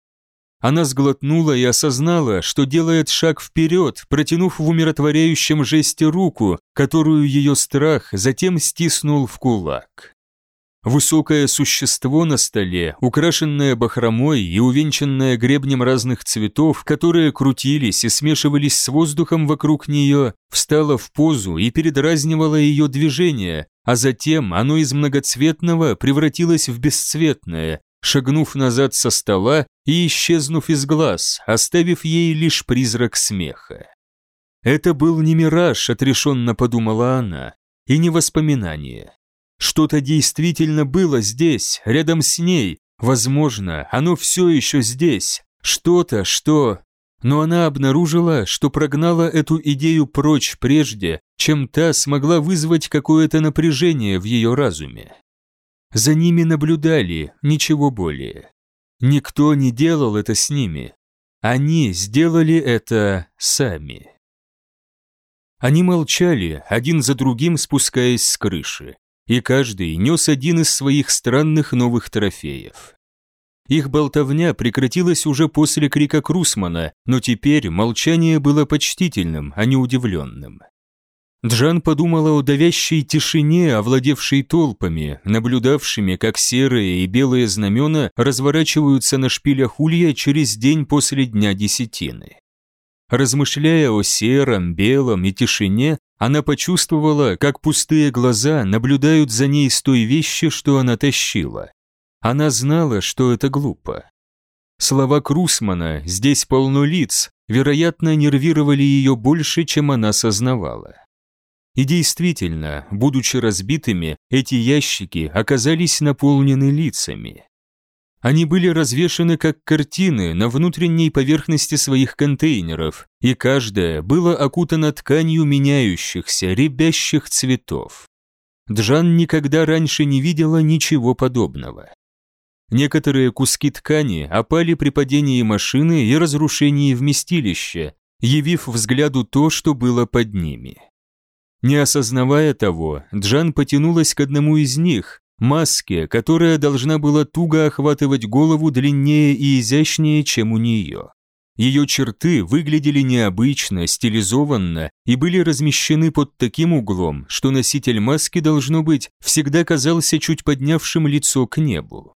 Speaker 1: Она сглотнула и осознала, что делает шаг вперед, протянув в умиротворяющем жесте руку, которую ее страх затем стиснул в кулак. Высокое существо на столе, украшенное бахромой и увенчанное гребнем разных цветов, которые крутились и смешивались с воздухом вокруг нее, встало в позу и передразнивало ее движение, а затем оно из многоцветного превратилось в бесцветное, шагнув назад со стола и исчезнув из глаз, оставив ей лишь призрак смеха. Это был не мираж, отрешенно подумала она, и не воспоминание. Что-то действительно было здесь, рядом с ней, возможно, оно все еще здесь, что-то, что... Но она обнаружила, что прогнала эту идею прочь прежде, чем та смогла вызвать какое-то напряжение в ее разуме. За ними наблюдали, ничего более. Никто не делал это с ними. Они сделали это сами. Они молчали, один за другим спускаясь с крыши, и каждый нес один из своих странных новых трофеев. Их болтовня прекратилась уже после крика Крусмана, но теперь молчание было почтительным, а не удивленным. Джан подумала о давящей тишине, овладевшей толпами, наблюдавшими, как серые и белые знамена разворачиваются на шпилях улья через день после Дня Десятины. Размышляя о сером, белом и тишине, она почувствовала, как пустые глаза наблюдают за ней с той вещи, что она тащила. Она знала, что это глупо. Слова Крусмана «здесь полно лиц» вероятно нервировали ее больше, чем она сознавала. И действительно, будучи разбитыми, эти ящики оказались наполнены лицами. Они были развешаны как картины на внутренней поверхности своих контейнеров, и каждая была окутана тканью меняющихся, ребящих цветов. Джан никогда раньше не видела ничего подобного. Некоторые куски ткани опали при падении машины и разрушении вместилища, явив взгляду то, что было под ними. Не осознавая того, Джан потянулась к одному из них, маске, которая должна была туго охватывать голову длиннее и изящнее, чем у нее. Ее черты выглядели необычно, стилизованно и были размещены под таким углом, что носитель маски, должно быть, всегда казался чуть поднявшим лицо к небу.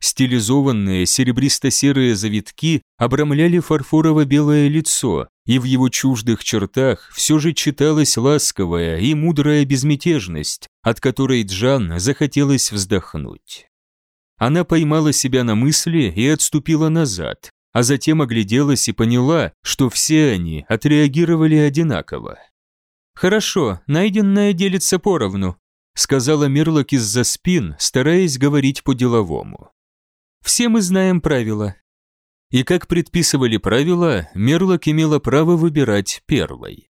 Speaker 1: Стилизованные серебристо-серые завитки обрамляли фарфорово-белое лицо, и в его чуждых чертах все же читалась ласковая и мудрая безмятежность, от которой Джан захотелось вздохнуть. Она поймала себя на мысли и отступила назад, а затем огляделась и поняла, что все они отреагировали одинаково. «Хорошо, найденное делится поровну», сказала Мерлок из-за спин, стараясь говорить по-деловому. Все мы знаем правила. И как предписывали правила, Мерлок имела право выбирать первой.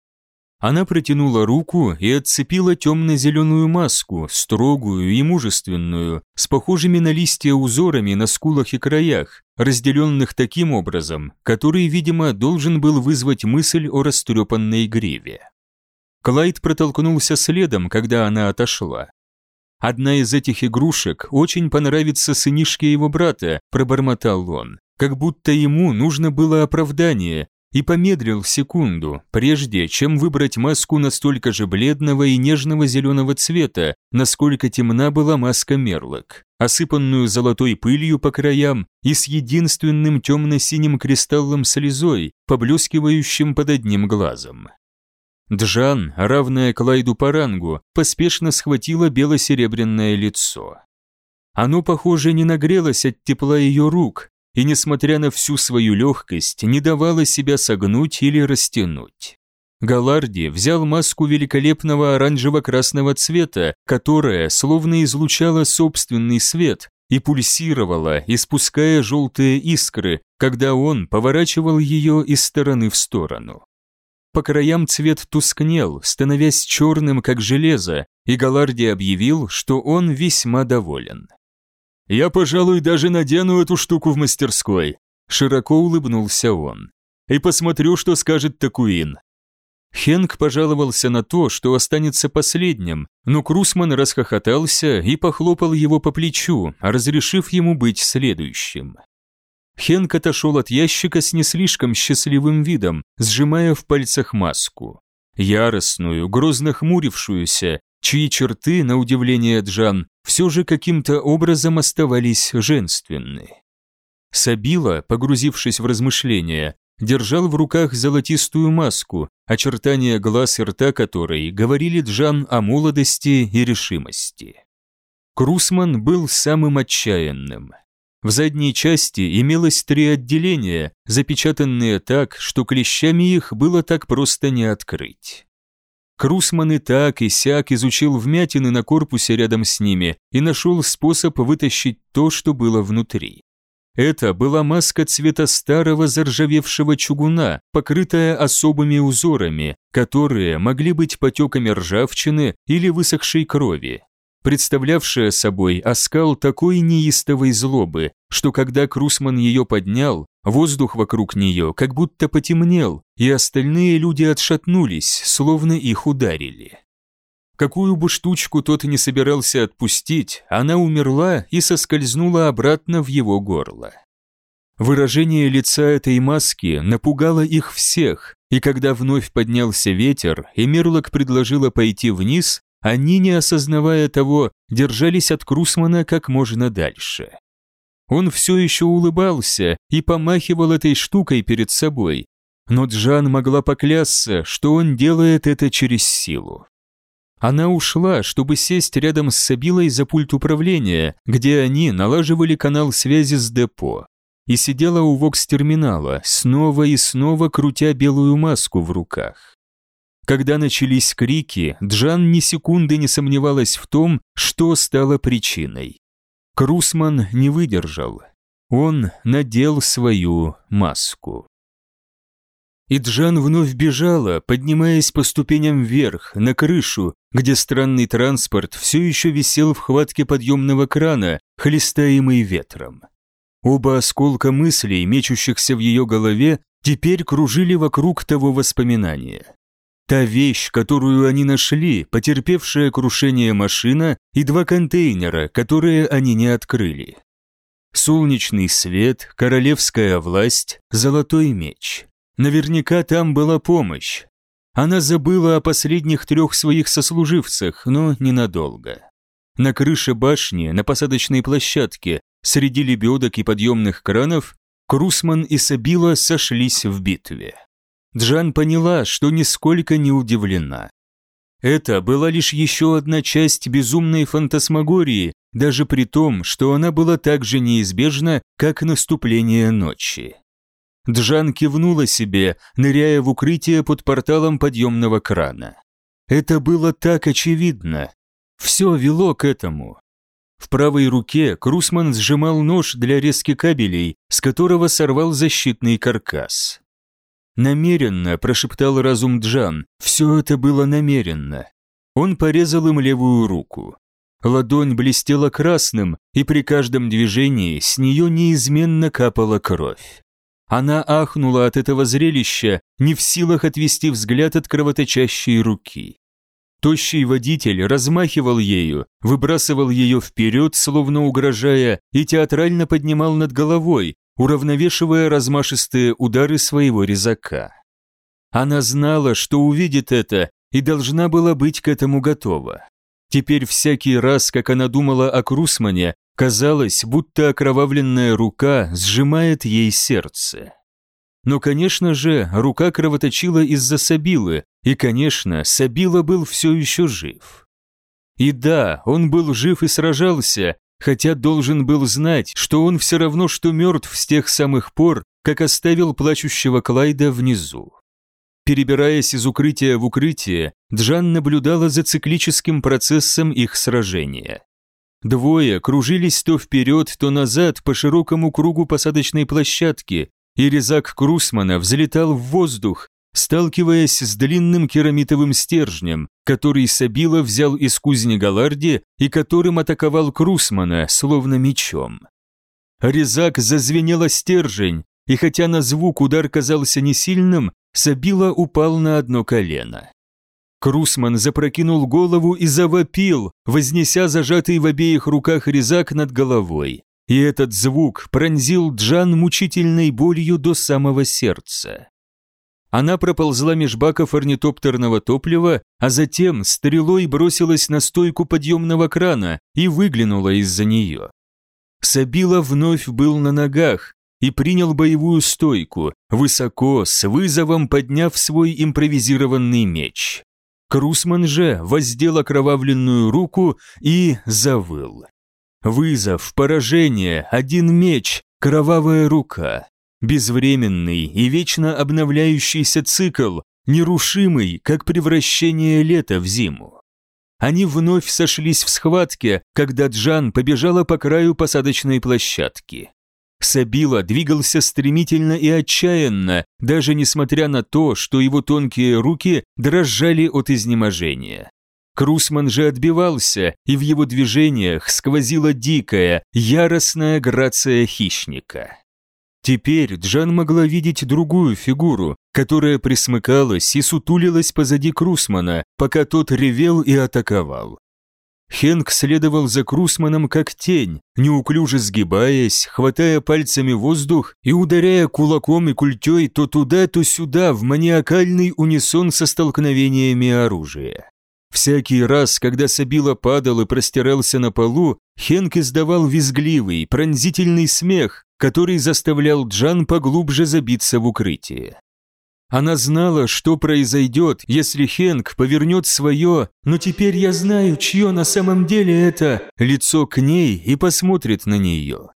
Speaker 1: Она протянула руку и отцепила темно-зеленую маску, строгую и мужественную, с похожими на листья узорами на скулах и краях, разделенных таким образом, который, видимо, должен был вызвать мысль о растрепанной гриве. Клайд протолкнулся следом, когда она отошла. Одна из этих игрушек очень понравится сынишке его брата, пробормотал он. как будто ему нужно было оправдание, и помедлил секунду, прежде чем выбрать маску настолько же бледного и нежного зеленого цвета, насколько темна была маска Мерлок, осыпанную золотой пылью по краям и с единственным темно-синим кристаллом слезой, поблескивающим под одним глазом. Джан, равная Клайду по рангу, поспешно схватила бело-серебряное лицо. Оно, похоже, не нагрелось от тепла ее рук, и, несмотря на всю свою легкость, не давала себя согнуть или растянуть. Галарди взял маску великолепного оранжево-красного цвета, которая словно излучала собственный свет и пульсировала, испуская желтые искры, когда он поворачивал ее из стороны в сторону. По краям цвет тускнел, становясь черным, как железо, и Галарди объявил, что он весьма доволен. «Я, пожалуй, даже надену эту штуку в мастерской», – широко улыбнулся он. «И посмотрю, что скажет Такуин». Хенк пожаловался на то, что останется последним, но Крусман расхохотался и похлопал его по плечу, разрешив ему быть следующим. Хенк отошел от ящика с не слишком счастливым видом, сжимая в пальцах маску. Яростную, грозно хмурившуюся, чьи черты, на удивление Джан, все же каким-то образом оставались женственны. Сабила, погрузившись в размышления, держал в руках золотистую маску, очертания глаз и рта которой говорили Джан о молодости и решимости. Крусман был самым отчаянным. В задней части имелось три отделения, запечатанные так, что клещами их было так просто не открыть. Крусман и так и сяк изучил вмятины на корпусе рядом с ними и нашел способ вытащить то, что было внутри. Это была маска цвета старого заржавевшего чугуна, покрытая особыми узорами, которые могли быть потеками ржавчины или высохшей крови представлявшая собой оскал такой неистовой злобы, что когда Крусман ее поднял, воздух вокруг нее как будто потемнел, и остальные люди отшатнулись, словно их ударили. Какую бы штучку тот не собирался отпустить, она умерла и соскользнула обратно в его горло. Выражение лица этой маски напугало их всех, и когда вновь поднялся ветер, и Мерлок предложила пойти вниз, они, не осознавая того, держались от Крусмана как можно дальше. Он все еще улыбался и помахивал этой штукой перед собой, но Джан могла поклясться, что он делает это через силу. Она ушла, чтобы сесть рядом с Сабилой за пульт управления, где они налаживали канал связи с депо, и сидела у вокс-терминала, снова и снова крутя белую маску в руках. Когда начались крики, Джан ни секунды не сомневалась в том, что стало причиной. Крусман не выдержал. Он надел свою маску. И Джан вновь бежала, поднимаясь по ступеням вверх, на крышу, где странный транспорт все еще висел в хватке подъемного крана, хлестаемый ветром. Оба осколка мыслей, мечущихся в ее голове, теперь кружили вокруг того воспоминания. Та вещь, которую они нашли, потерпевшая крушение машина и два контейнера, которые они не открыли. Солнечный свет, королевская власть, золотой меч. Наверняка там была помощь. Она забыла о последних трех своих сослуживцах, но ненадолго. На крыше башни, на посадочной площадке, среди лебедок и подъемных кранов, Крусман и Сабила сошлись в битве. Джан поняла, что нисколько не удивлена. Это была лишь еще одна часть безумной фантасмагории, даже при том, что она была так же неизбежна, как наступление ночи. Джан кивнула себе, ныряя в укрытие под порталом подъемного крана. Это было так очевидно. Все вело к этому. В правой руке Крусман сжимал нож для резки кабелей, с которого сорвал защитный каркас. «Намеренно», – прошептал разум Джан, – «все это было намеренно». Он порезал им левую руку. Ладонь блестела красным, и при каждом движении с нее неизменно капала кровь. Она ахнула от этого зрелища, не в силах отвести взгляд от кровоточащей руки. Тощий водитель размахивал ею, выбрасывал ее вперед, словно угрожая, и театрально поднимал над головой, уравновешивая размашистые удары своего резака. Она знала, что увидит это, и должна была быть к этому готова. Теперь всякий раз, как она думала о Крусмане, казалось, будто окровавленная рука сжимает ей сердце. Но, конечно же, рука кровоточила из-за Сабилы, и, конечно, Сабила был все еще жив. И да, он был жив и сражался, хотя должен был знать, что он все равно что мертв с тех самых пор, как оставил плачущего Клайда внизу. Перебираясь из укрытия в укрытие, Джан наблюдала за циклическим процессом их сражения. Двое кружились то вперед, то назад по широкому кругу посадочной площадки, и резак Крусмана взлетал в воздух, сталкиваясь с длинным керамитовым стержнем, который Сабила взял из кузни Галарди и которым атаковал Крусмана, словно мечом. Резак зазвенела стержень, и хотя на звук удар казался не сильным, Сабила упал на одно колено. Крусман запрокинул голову и завопил, вознеся зажатый в обеих руках резак над головой и этот звук пронзил Джан мучительной болью до самого сердца. Она проползла меж баков орнитоптерного топлива, а затем стрелой бросилась на стойку подъемного крана и выглянула из-за нее. Сабила вновь был на ногах и принял боевую стойку, высоко, с вызовом подняв свой импровизированный меч. Крусман же воздел окровавленную руку и завыл. Вызов, поражение, один меч, кровавая рука. Безвременный и вечно обновляющийся цикл, нерушимый, как превращение лета в зиму. Они вновь сошлись в схватке, когда Джан побежала по краю посадочной площадки. Сабила двигался стремительно и отчаянно, даже несмотря на то, что его тонкие руки дрожали от изнеможения. Крусман же отбивался, и в его движениях сквозила дикая, яростная грация хищника. Теперь Джан могла видеть другую фигуру, которая присмыкалась и сутулилась позади Крусмана, пока тот ревел и атаковал. Хенк следовал за Крусманом как тень, неуклюже сгибаясь, хватая пальцами воздух и ударяя кулаком и культей то туда, то сюда в маниакальный унисон со столкновениями оружия. Всякий раз, когда Сабила падал и простирался на полу, Хенк издавал визгливый, пронзительный смех, который заставлял Джан поглубже забиться в укрытие. Она знала, что произойдет, если Хенк повернет свое «но теперь я знаю, чье на самом деле это» лицо к ней и посмотрит на нее.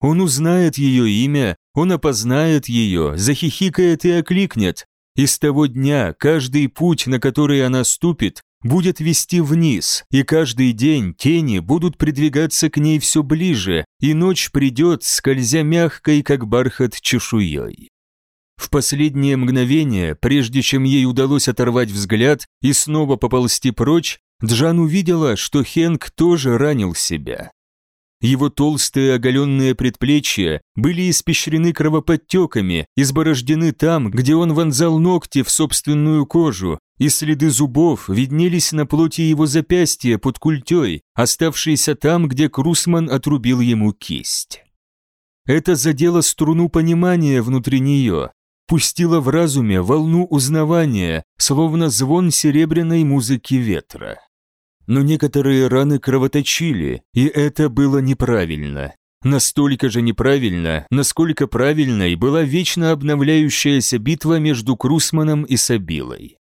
Speaker 1: Он узнает ее имя, он опознает ее, захихикает и окликнет, и с того дня каждый путь, на который она ступит, будет вести вниз, и каждый день тени будут придвигаться к ней все ближе, и ночь придет, скользя мягкой, как бархат, чешуей. В последнее мгновение, прежде чем ей удалось оторвать взгляд и снова поползти прочь, Джан увидела, что Хенк тоже ранил себя. Его толстые оголенные предплечья были испещрены кровоподтеками, изборождены там, где он вонзал ногти в собственную кожу, и следы зубов виднелись на плоти его запястья под культей, оставшейся там, где Крусман отрубил ему кисть. Это задело струну понимания внутри нее, пустило в разуме волну узнавания, словно звон серебряной музыки ветра. Но некоторые раны кровоточили, и это было неправильно. Настолько же неправильно, насколько правильной была вечно обновляющаяся битва между Крусманом и Сабилой.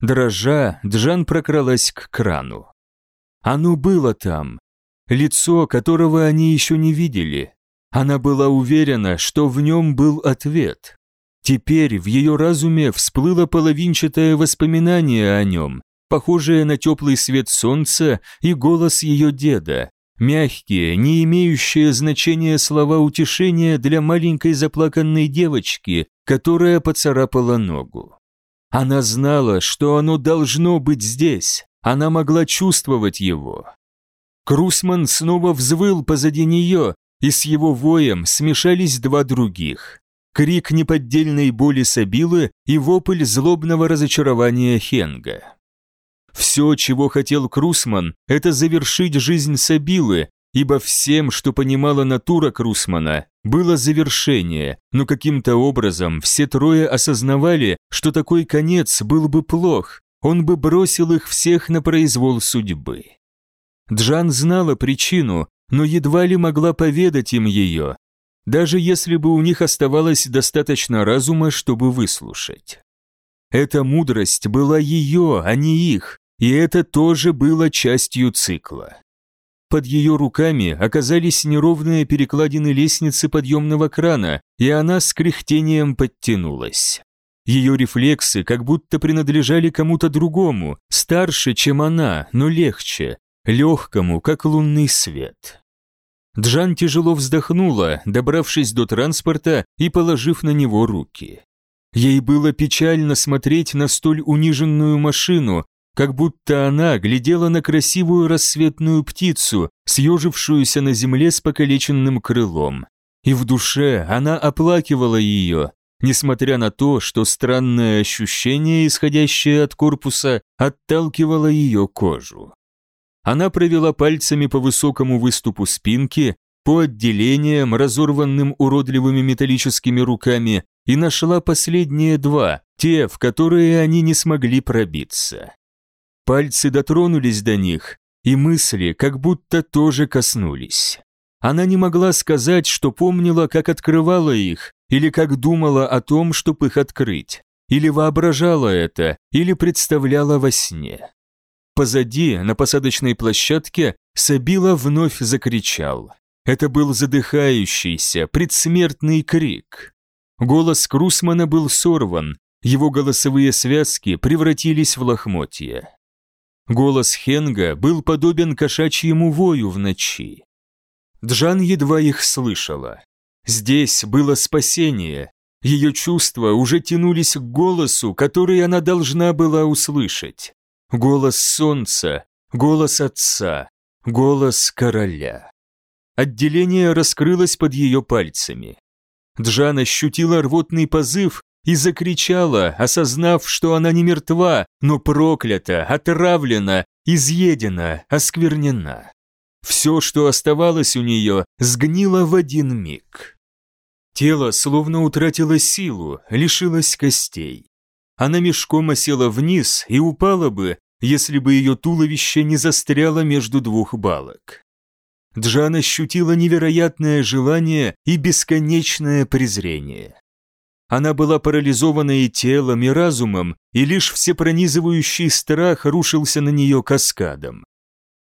Speaker 1: Дрожа, Джан прокралась к крану. Оно было там, лицо, которого они еще не видели. Она была уверена, что в нем был ответ. Теперь в ее разуме всплыло половинчатое воспоминание о нем, похожее на теплый свет солнца и голос ее деда, мягкие, не имеющие значения слова утешения для маленькой заплаканной девочки, которая поцарапала ногу. Она знала, что оно должно быть здесь, она могла чувствовать его. Крусман снова взвыл позади нее, и с его воем смешались два других. Крик неподдельной боли Сабилы и вопль злобного разочарования Хенга. Все, чего хотел Крусман, это завершить жизнь Сабилы, ибо всем, что понимала натура Крусмана, было завершение, но каким-то образом все трое осознавали, что такой конец был бы плох, он бы бросил их всех на произвол судьбы. Джан знала причину, но едва ли могла поведать им ее, даже если бы у них оставалось достаточно разума, чтобы выслушать. Эта мудрость была ее, а не их, и это тоже было частью цикла. Под ее руками оказались неровные перекладины лестницы подъемного крана, и она с кряхтением подтянулась. Ее рефлексы как будто принадлежали кому-то другому, старше, чем она, но легче, легкому, как лунный свет. Джан тяжело вздохнула, добравшись до транспорта и положив на него руки. Ей было печально смотреть на столь униженную машину, как будто она глядела на красивую рассветную птицу, съежившуюся на земле с покалеченным крылом. И в душе она оплакивала ее, несмотря на то, что странное ощущение, исходящее от корпуса, отталкивало ее кожу. Она провела пальцами по высокому выступу спинки, по отделениям, разорванным уродливыми металлическими руками, и нашла последние два, те, в которые они не смогли пробиться. Пальцы дотронулись до них, и мысли как будто тоже коснулись. Она не могла сказать, что помнила, как открывала их, или как думала о том, чтобы их открыть, или воображала это, или представляла во сне. Позади, на посадочной площадке, Сабила вновь закричал. Это был задыхающийся, предсмертный крик. Голос Крусмана был сорван, его голосовые связки превратились в лохмотья. Голос Хенга был подобен кошачьему вою в ночи. Джан едва их слышала. Здесь было спасение. Ее чувства уже тянулись к голосу, который она должна была услышать. Голос солнца, голос отца, голос короля. Отделение раскрылось под ее пальцами. Джан ощутила рвотный позыв и закричала, осознав, что она не мертва, но проклята, отравлена, изъедена, осквернена. Все, что оставалось у нее, сгнило в один миг. Тело словно утратило силу, лишилось костей. Она мешком осела вниз и упала бы, если бы ее туловище не застряло между двух балок. Джан ощутила невероятное желание и бесконечное презрение. Она была парализована и телом, и разумом, и лишь всепронизывающий страх рушился на нее каскадом.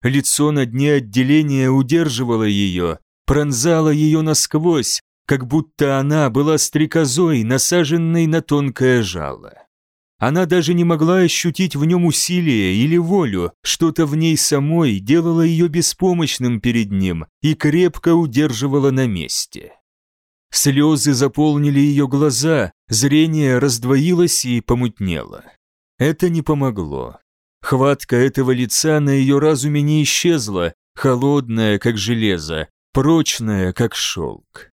Speaker 1: Лицо на дне отделения удерживало ее, пронзало ее насквозь, как будто она была стрекозой, насаженной на тонкое жало. Она даже не могла ощутить в нем усилие или волю, что-то в ней самой делало ее беспомощным перед ним и крепко удерживало на месте. Слезы заполнили ее глаза, зрение раздвоилось и помутнело. Это не помогло. Хватка этого лица на ее разуме не исчезла, холодная, как железо, прочная, как шелк.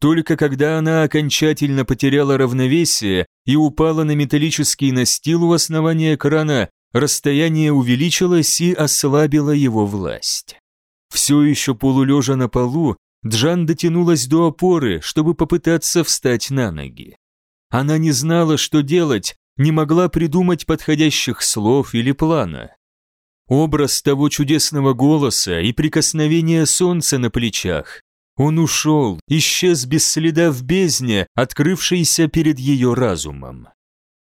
Speaker 1: Только когда она окончательно потеряла равновесие и упала на металлический настил у основания крана, расстояние увеличилось и ослабило его власть. Все еще полулежа на полу, Джан дотянулась до опоры, чтобы попытаться встать на ноги. Она не знала, что делать, не могла придумать подходящих слов или плана. Образ того чудесного голоса и прикосновения солнца на плечах. Он ушел, исчез без следа в бездне, открывшейся перед ее разумом.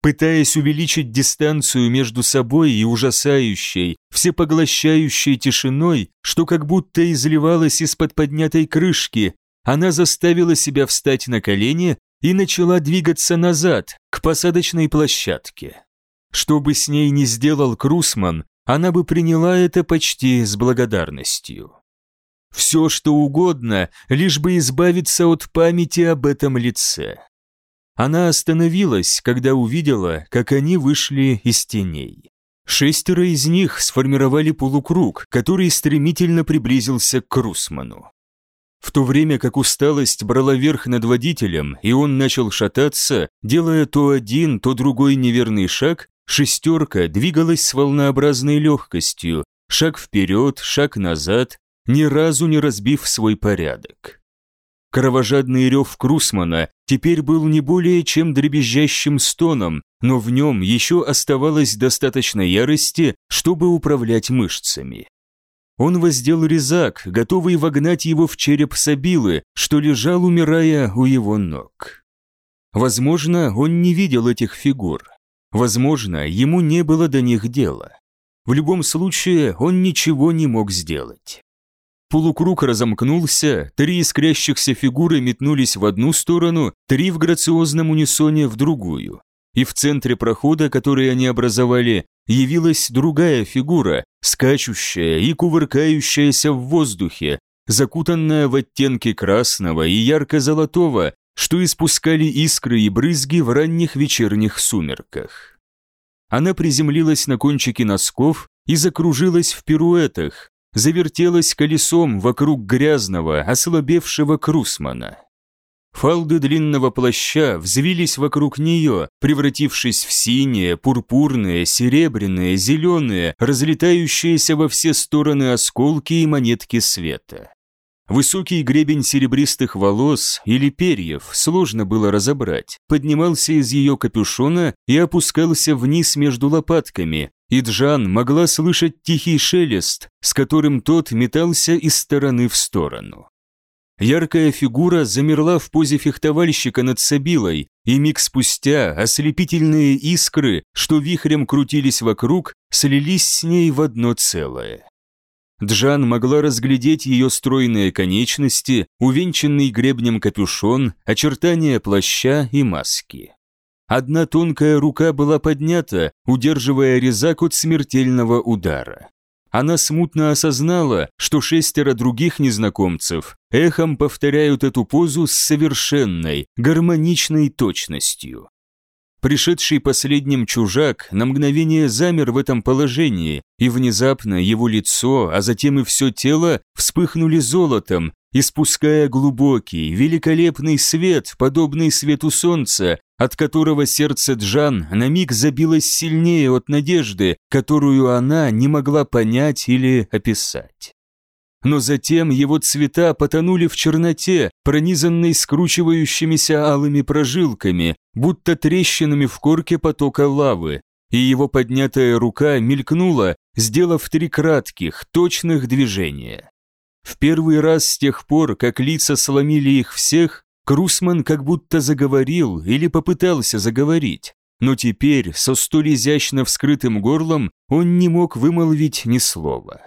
Speaker 1: Пытаясь увеличить дистанцию между собой и ужасающей, всепоглощающей тишиной, что как будто изливалось из-под поднятой крышки, она заставила себя встать на колени и начала двигаться назад, к посадочной площадке. Что бы с ней ни сделал Крусман, она бы приняла это почти с благодарностью. Все, что угодно, лишь бы избавиться от памяти об этом лице. Она остановилась, когда увидела, как они вышли из теней. Шестеро из них сформировали полукруг, который стремительно приблизился к Крусману. В то время как усталость брала верх над водителем, и он начал шататься, делая то один, то другой неверный шаг, Шестерка двигалась с волнообразной легкостью, шаг вперед, шаг назад, ни разу не разбив свой порядок. Кровожадный рев Крусмана теперь был не более чем дребезжащим стоном, но в нем еще оставалось достаточно ярости, чтобы управлять мышцами. Он воздел резак, готовый вогнать его в череп Сабилы, что лежал, умирая у его ног. Возможно, он не видел этих фигур. Возможно, ему не было до них дела. В любом случае, он ничего не мог сделать. Полукруг разомкнулся, три искрящихся фигуры метнулись в одну сторону, три в грациозном унисоне в другую. И в центре прохода, который они образовали, явилась другая фигура, скачущая и кувыркающаяся в воздухе, закутанная в оттенки красного и ярко-золотого, что испускали искры и брызги в ранних вечерних сумерках. Она приземлилась на кончики носков и закружилась в пируэтах, завертелась колесом вокруг грязного, ослабевшего Крусмана. Фалды длинного плаща взвились вокруг нее, превратившись в синие, пурпурные, серебряные, зеленые, разлетающиеся во все стороны осколки и монетки света. Высокий гребень серебристых волос или перьев сложно было разобрать, поднимался из ее капюшона и опускался вниз между лопатками, и Джан могла слышать тихий шелест, с которым тот метался из стороны в сторону. Яркая фигура замерла в позе фехтовальщика над Сабилой, и миг спустя ослепительные искры, что вихрем крутились вокруг, слились с ней в одно целое. Джан могла разглядеть ее стройные конечности, увенчанный гребнем капюшон, очертания плаща и маски. Одна тонкая рука была поднята, удерживая резак от смертельного удара. Она смутно осознала, что шестеро других незнакомцев эхом повторяют эту позу с совершенной, гармоничной точностью. Пришедший последним чужак на мгновение замер в этом положении, и внезапно его лицо, а затем и все тело вспыхнули золотом, испуская глубокий, великолепный свет, подобный свету солнца, от которого сердце Джан на миг забилось сильнее от надежды, которую она не могла понять или описать. Но затем его цвета потонули в черноте, пронизанной скручивающимися алыми прожилками, будто трещинами в корке потока лавы, и его поднятая рука мелькнула, сделав три кратких, точных движения. В первый раз с тех пор, как лица сломили их всех, Крусман как будто заговорил или попытался заговорить, но теперь со столь изящно вскрытым горлом он не мог вымолвить ни слова.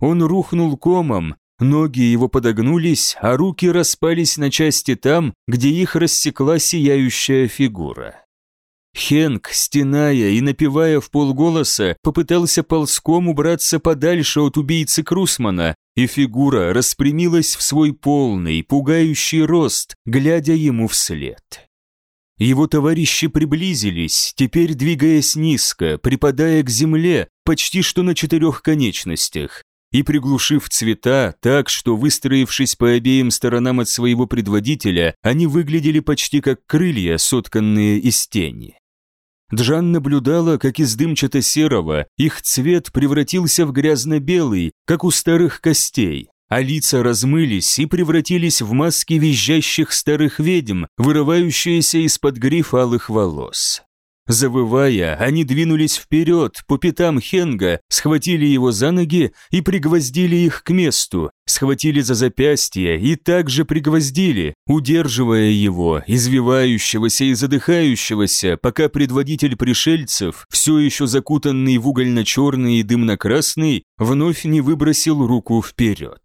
Speaker 1: Он рухнул комом, ноги его подогнулись, а руки распались на части там, где их рассекла сияющая фигура. Хенк, стеная и напевая в полголоса, попытался ползком убраться подальше от убийцы Крусмана, и фигура распрямилась в свой полный, пугающий рост, глядя ему вслед. Его товарищи приблизились, теперь двигаясь низко, припадая к земле, почти что на четырех конечностях, и приглушив цвета так, что, выстроившись по обеим сторонам от своего предводителя, они выглядели почти как крылья, сотканные из тени. Джан наблюдала, как из дымчато-серого их цвет превратился в грязно-белый, как у старых костей, а лица размылись и превратились в маски визжащих старых ведьм, вырывающиеся из-под гриф алых волос. Завывая, они двинулись вперед, по пятам Хенга, схватили его за ноги и пригвоздили их к месту, схватили за запястье и также пригвоздили, удерживая его, извивающегося и задыхающегося, пока предводитель пришельцев, все еще закутанный в угольно-черный и дымно-красный, вновь не выбросил руку вперед.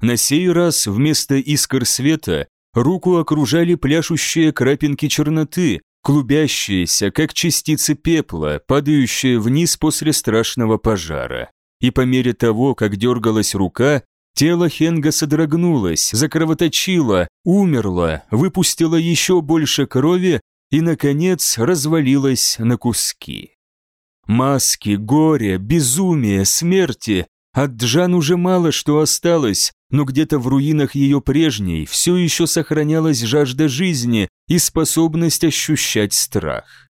Speaker 1: На сей раз вместо искр света руку окружали пляшущие крапинки черноты, клубящиеся, как частицы пепла, падающие вниз после страшного пожара. И по мере того, как дергалась рука, тело Хенга содрогнулось, закровоточило, умерло, выпустило еще больше крови и, наконец, развалилось на куски. Маски, горе, безумие, смерти от Джан уже мало что осталось, но где-то в руинах ее прежней все еще сохранялась жажда жизни и способность ощущать страх.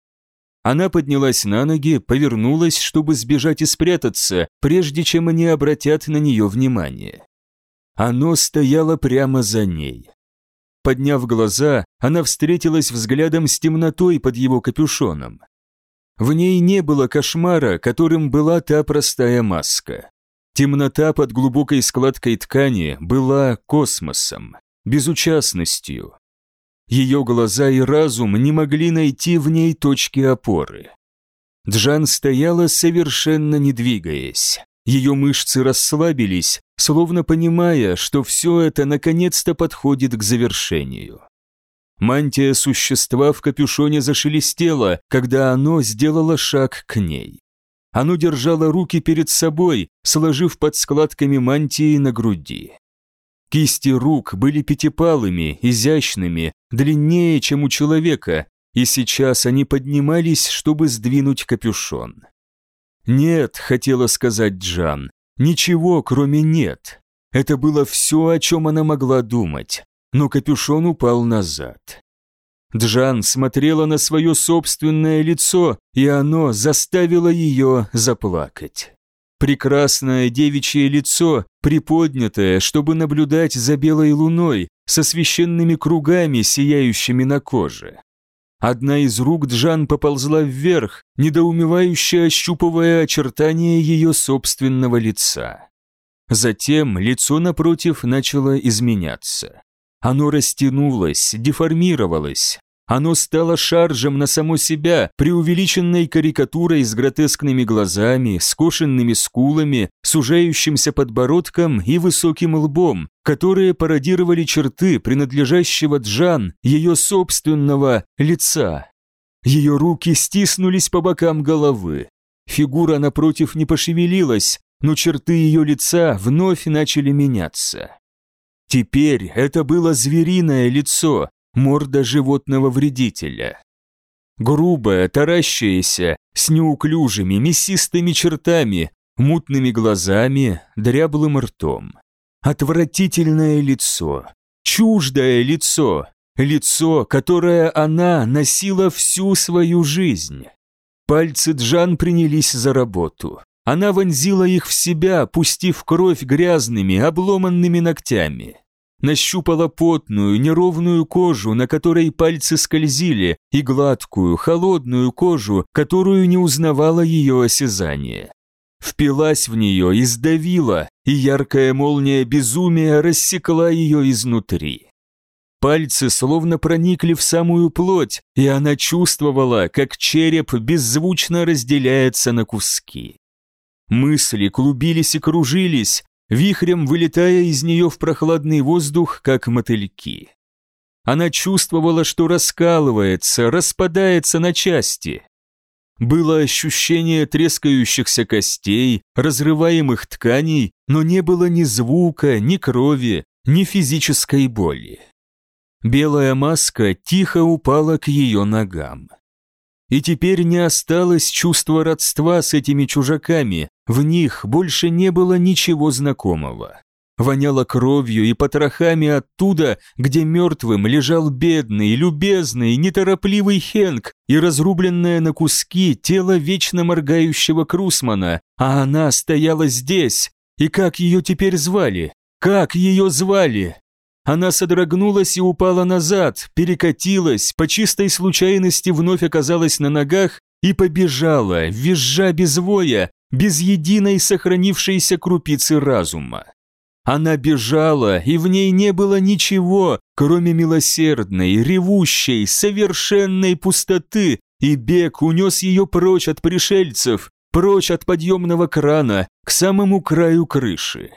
Speaker 1: Она поднялась на ноги, повернулась, чтобы сбежать и спрятаться, прежде чем они обратят на нее внимание. Оно стояло прямо за ней. Подняв глаза, она встретилась взглядом с темнотой под его капюшоном. В ней не было кошмара, которым была та простая маска. Темнота под глубокой складкой ткани была космосом, безучастностью, ее глаза и разум не могли найти в ней точки опоры. Джан стояла, совершенно не двигаясь. Ее мышцы расслабились, словно понимая, что все это наконец-то подходит к завершению. Мантия существа в капюшоне зашелестела, когда оно сделало шаг к ней. Оно держало руки перед собой, сложив под складками мантии на груди. Кисти рук были пятипалыми, изящными, длиннее, чем у человека, и сейчас они поднимались, чтобы сдвинуть капюшон. «Нет», — хотела сказать Джан, — «ничего, кроме нет». Это было все, о чем она могла думать, но капюшон упал назад. Джан смотрела на свое собственное лицо, и оно заставило ее заплакать. Прекрасное девичье лицо, приподнятое, чтобы наблюдать за белой луной, со священными кругами, сияющими на коже. Одна из рук Джан поползла вверх, недоумевающе ощупывая очертания ее собственного лица. Затем лицо напротив начало изменяться. Оно растянулось, деформировалось, оно стало шаржем на само себя, преувеличенной карикатурой с гротескными глазами, скошенными скулами, сужающимся подбородком и высоким лбом, которые пародировали черты принадлежащего Джан, ее собственного лица. Ее руки стиснулись по бокам головы. Фигура напротив не пошевелилась, но черты ее лица вновь начали меняться. Теперь это было звериное лицо, морда животного вредителя. Грубая, таращаяся, с неуклюжими, мясистыми чертами, мутными глазами, дряблым ртом. Отвратительное лицо, чуждое лицо, лицо, которое она носила всю свою жизнь. Пальцы Джан принялись за работу. Она вонзила их в себя, пустив кровь грязными, обломанными ногтями нащупала потную, неровную кожу, на которой пальцы скользили, и гладкую, холодную кожу, которую не узнавала ее осязание. Впилась в нее и сдавила, и яркая молния безумия рассекла ее изнутри. Пальцы словно проникли в самую плоть, и она чувствовала, как череп беззвучно разделяется на куски. Мысли клубились и кружились, вихрем вылетая из нее в прохладный воздух, как мотыльки. Она чувствовала, что раскалывается, распадается на части. Было ощущение трескающихся костей, разрываемых тканей, но не было ни звука, ни крови, ни физической боли. Белая маска тихо упала к ее ногам. И теперь не осталось чувства родства с этими чужаками, в них больше не было ничего знакомого. Воняло кровью и потрохами оттуда, где мертвым лежал бедный, любезный, неторопливый Хенк и разрубленное на куски тело вечно моргающего Крусмана, а она стояла здесь. И как ее теперь звали? Как ее звали? Она содрогнулась и упала назад, перекатилась, по чистой случайности вновь оказалась на ногах и побежала, визжа без воя, без единой сохранившейся крупицы разума. Она бежала, и в ней не было ничего, кроме милосердной, ревущей, совершенной пустоты, и бег унес ее прочь от пришельцев, прочь от подъемного крана, к самому краю крыши.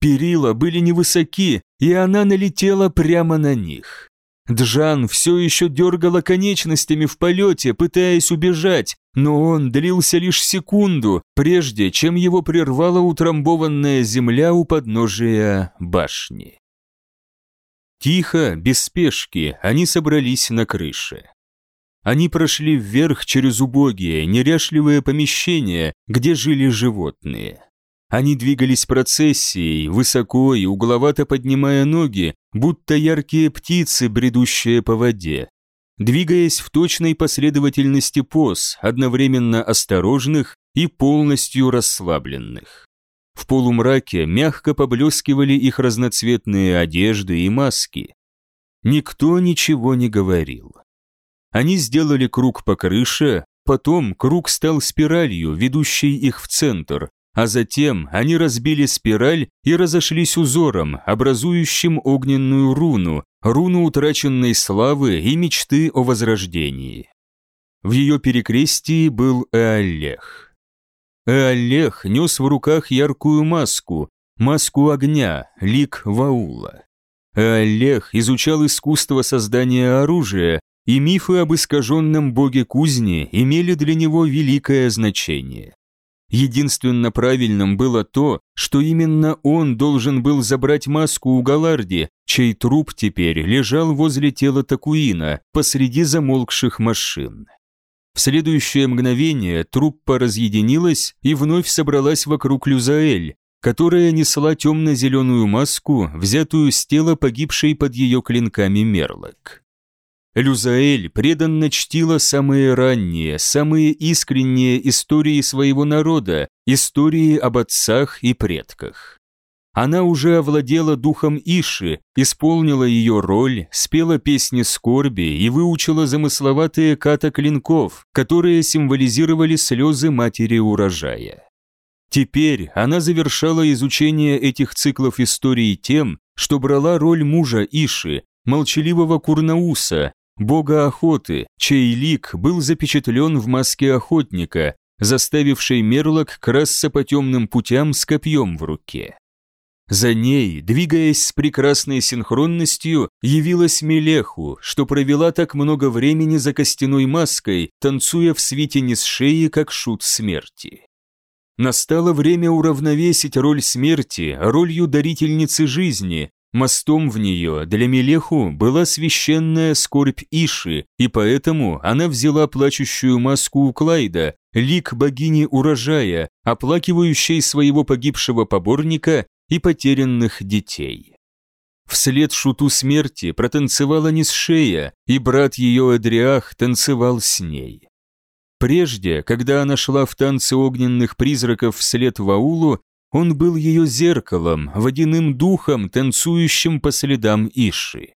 Speaker 1: Перила были невысоки, и она налетела прямо на них. Джан все еще дергала конечностями в полете, пытаясь убежать, но он длился лишь секунду, прежде чем его прервала утрамбованная земля у подножия башни. Тихо, без спешки, они собрались на крыше. Они прошли вверх через убогие, неряшливые помещения, где жили животные. Они двигались процессией, высоко и угловато поднимая ноги, будто яркие птицы, бредущие по воде. Двигаясь в точной последовательности поз, одновременно осторожных и полностью расслабленных. В полумраке мягко поблескивали их разноцветные одежды и маски. Никто ничего не говорил. Они сделали круг по крыше, потом круг стал спиралью, ведущей их в центр, а затем они разбили спираль и разошлись узором, образующим огненную руну, руну утраченной славы и мечты о возрождении. В ее перекрестии был Эолех. Эолех нес в руках яркую маску, маску огня, лик Ваула. Эолех изучал искусство создания оружия, и мифы об искаженном боге кузни имели для него великое значение. Единственно правильным было то, что именно он должен был забрать маску у Галарди, чей труп теперь лежал возле тела Такуина посреди замолкших машин. В следующее мгновение труппа разъединилась и вновь собралась вокруг Люзаэль, которая несла темно-зеленую маску, взятую с тела погибшей под ее клинками Мерлок. Люзаэль преданно чтила самые ранние, самые искренние истории своего народа, истории об отцах и предках. Она уже овладела духом Иши, исполнила ее роль, спела песни скорби и выучила замысловатые ката клинков, которые символизировали слезы матери урожая. Теперь она завершала изучение этих циклов истории тем, что брала роль мужа Иши, молчаливого Курнауса, бога охоты, чей лик был запечатлен в маске охотника, заставившей Мерлок красться по темным путям с копьем в руке. За ней, двигаясь с прекрасной синхронностью, явилась Мелеху, что провела так много времени за костяной маской, танцуя в свете не с шеи, как шут смерти. Настало время уравновесить роль смерти ролью дарительницы жизни, мостом в нее для Мелеху была священная скорбь Иши, и поэтому она взяла плачущую маску у Клайда, лик богини урожая, оплакивающей своего погибшего поборника и потерянных детей. Вслед шуту смерти протанцевала Нисшея, и брат ее Эдриах танцевал с ней. Прежде, когда она шла в танце огненных призраков вслед Ваулу, он был ее зеркалом, водяным духом, танцующим по следам Иши.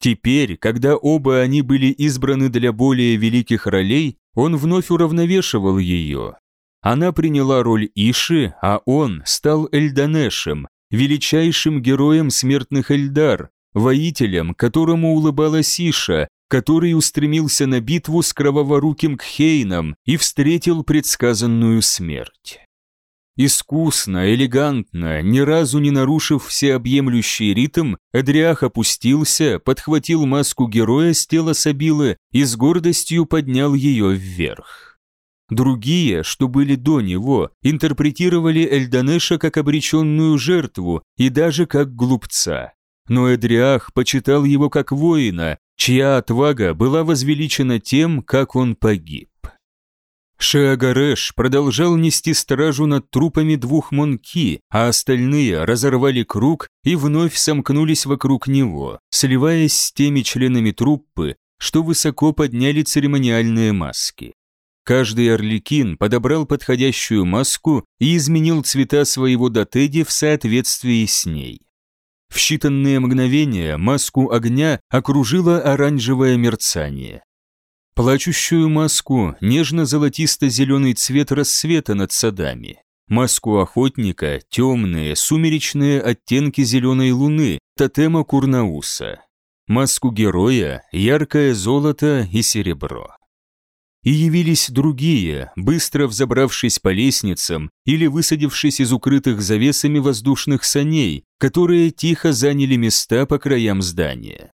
Speaker 1: Теперь, когда оба они были избраны для более великих ролей, он вновь уравновешивал ее, она приняла роль Иши, а он стал Эльданешем, величайшим героем смертных Эльдар, воителем, которому улыбалась Иша, который устремился на битву с кроваворуким Кхейном и встретил предсказанную смерть. Искусно, элегантно, ни разу не нарушив всеобъемлющий ритм, Эдриах опустился, подхватил маску героя с тела Сабилы и с гордостью поднял ее вверх. Другие, что были до него, интерпретировали Эльданеша как обреченную жертву и даже как глупца. Но Эдриах почитал его как воина, чья отвага была возвеличена тем, как он погиб. Шеагареш продолжал нести стражу над трупами двух монки, а остальные разорвали круг и вновь сомкнулись вокруг него, сливаясь с теми членами труппы, что высоко подняли церемониальные маски. Каждый орликин подобрал подходящую маску и изменил цвета своего дотеди в соответствии с ней. В считанные мгновения маску огня окружило оранжевое мерцание. Плачущую маску нежно-золотисто-зеленый цвет рассвета над садами. Маску охотника – темные, сумеречные оттенки зеленой луны, тотема Курнауса. Маску героя – яркое золото и серебро и явились другие, быстро взобравшись по лестницам или высадившись из укрытых завесами воздушных саней, которые тихо заняли места по краям здания.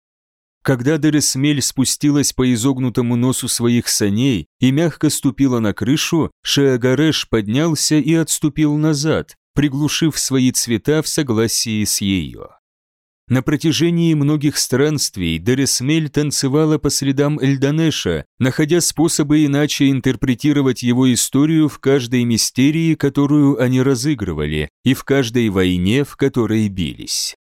Speaker 1: Когда Дересмель спустилась по изогнутому носу своих саней и мягко ступила на крышу, Шеагареш поднялся и отступил назад, приглушив свои цвета в согласии с ее. На протяжении многих странствий Дересмель танцевала по следам Эльданеша, находя способы иначе интерпретировать его историю в каждой мистерии, которую они разыгрывали, и в каждой войне, в которой бились.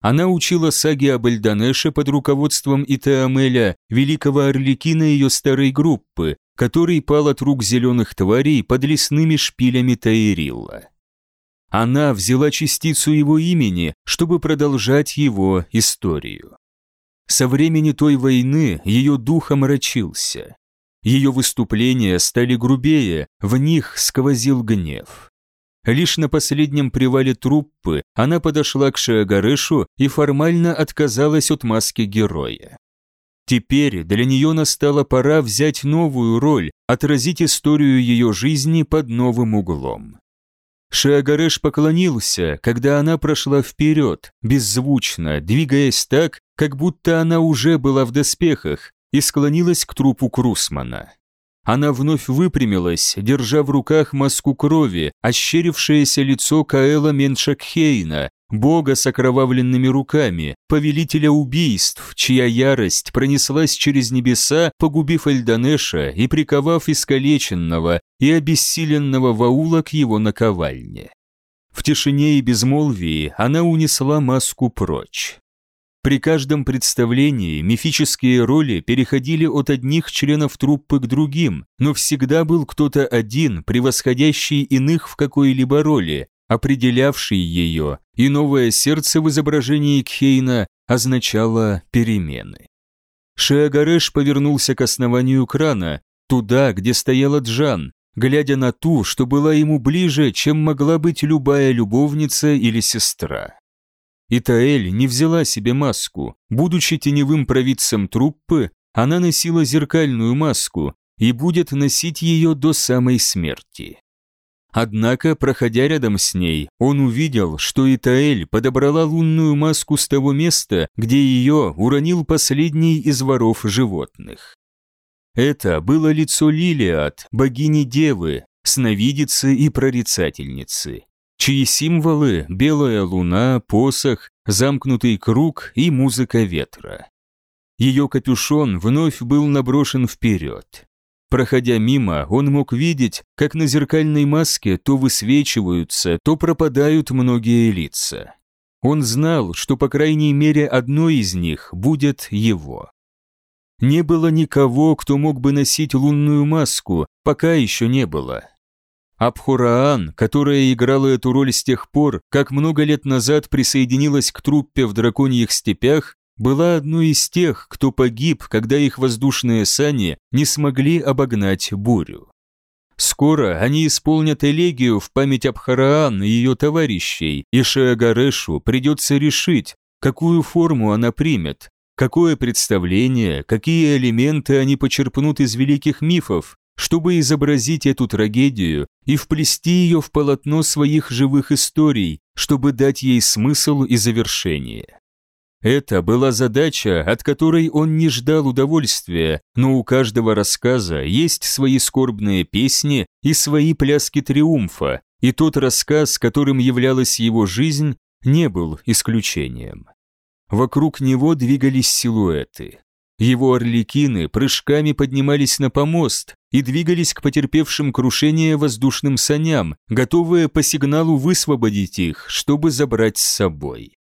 Speaker 1: Она учила саги об Эльданеше под руководством Итеамеля, великого орликина ее старой группы, который пал от рук зеленых тварей под лесными шпилями Таирилла. Она взяла частицу его имени, чтобы продолжать его историю. Со времени той войны ее дух омрачился. Ее выступления стали грубее, в них сквозил гнев. Лишь на последнем привале труппы она подошла к Шиагарешу и формально отказалась от маски героя. Теперь для нее настала пора взять новую роль, отразить историю ее жизни под новым углом. Шиагареш поклонился, когда она прошла вперед, беззвучно, двигаясь так, как будто она уже была в доспехах, и склонилась к трупу Крусмана. Она вновь выпрямилась, держа в руках маску крови, ощерившееся лицо Каэла Меншакхейна, бога с окровавленными руками, повелителя убийств, чья ярость пронеслась через небеса, погубив Эльданеша и приковав искалеченного и обессиленного Ваула к его наковальне. В тишине и безмолвии она унесла маску прочь. При каждом представлении мифические роли переходили от одних членов труппы к другим, но всегда был кто-то один, превосходящий иных в какой-либо роли, определявший ее, и новое сердце в изображении Кхейна означало перемены. Шеагареш повернулся к основанию крана, туда, где стояла Джан, глядя на ту, что была ему ближе, чем могла быть любая любовница или сестра. Итаэль не взяла себе маску. Будучи теневым провидцем труппы, она носила зеркальную маску и будет носить ее до самой смерти. Однако, проходя рядом с ней, он увидел, что Итаэль подобрала лунную маску с того места, где ее уронил последний из воров животных. Это было лицо Лилиад, богини-девы, сновидицы и прорицательницы чьи символы – белая луна, посох, замкнутый круг и музыка ветра. Ее капюшон вновь был наброшен вперед. Проходя мимо, он мог видеть, как на зеркальной маске то высвечиваются, то пропадают многие лица. Он знал, что по крайней мере одно из них будет его. Не было никого, кто мог бы носить лунную маску, пока еще не было. Абхураан, которая играла эту роль с тех пор, как много лет назад присоединилась к труппе в драконьих степях, была одной из тех, кто погиб, когда их воздушные сани не смогли обогнать бурю. Скоро они исполнят элегию в память Абхараан и ее товарищей, и Шеагарешу придется решить, какую форму она примет, какое представление, какие элементы они почерпнут из великих мифов, чтобы изобразить эту трагедию и вплести ее в полотно своих живых историй, чтобы дать ей смысл и завершение. Это была задача, от которой он не ждал удовольствия, но у каждого рассказа есть свои скорбные песни и свои пляски триумфа, и тот рассказ, которым являлась его жизнь, не был исключением. Вокруг него двигались силуэты. Его орликины прыжками поднимались на помост и двигались к потерпевшим крушение воздушным саням, готовые по сигналу высвободить их, чтобы забрать с собой.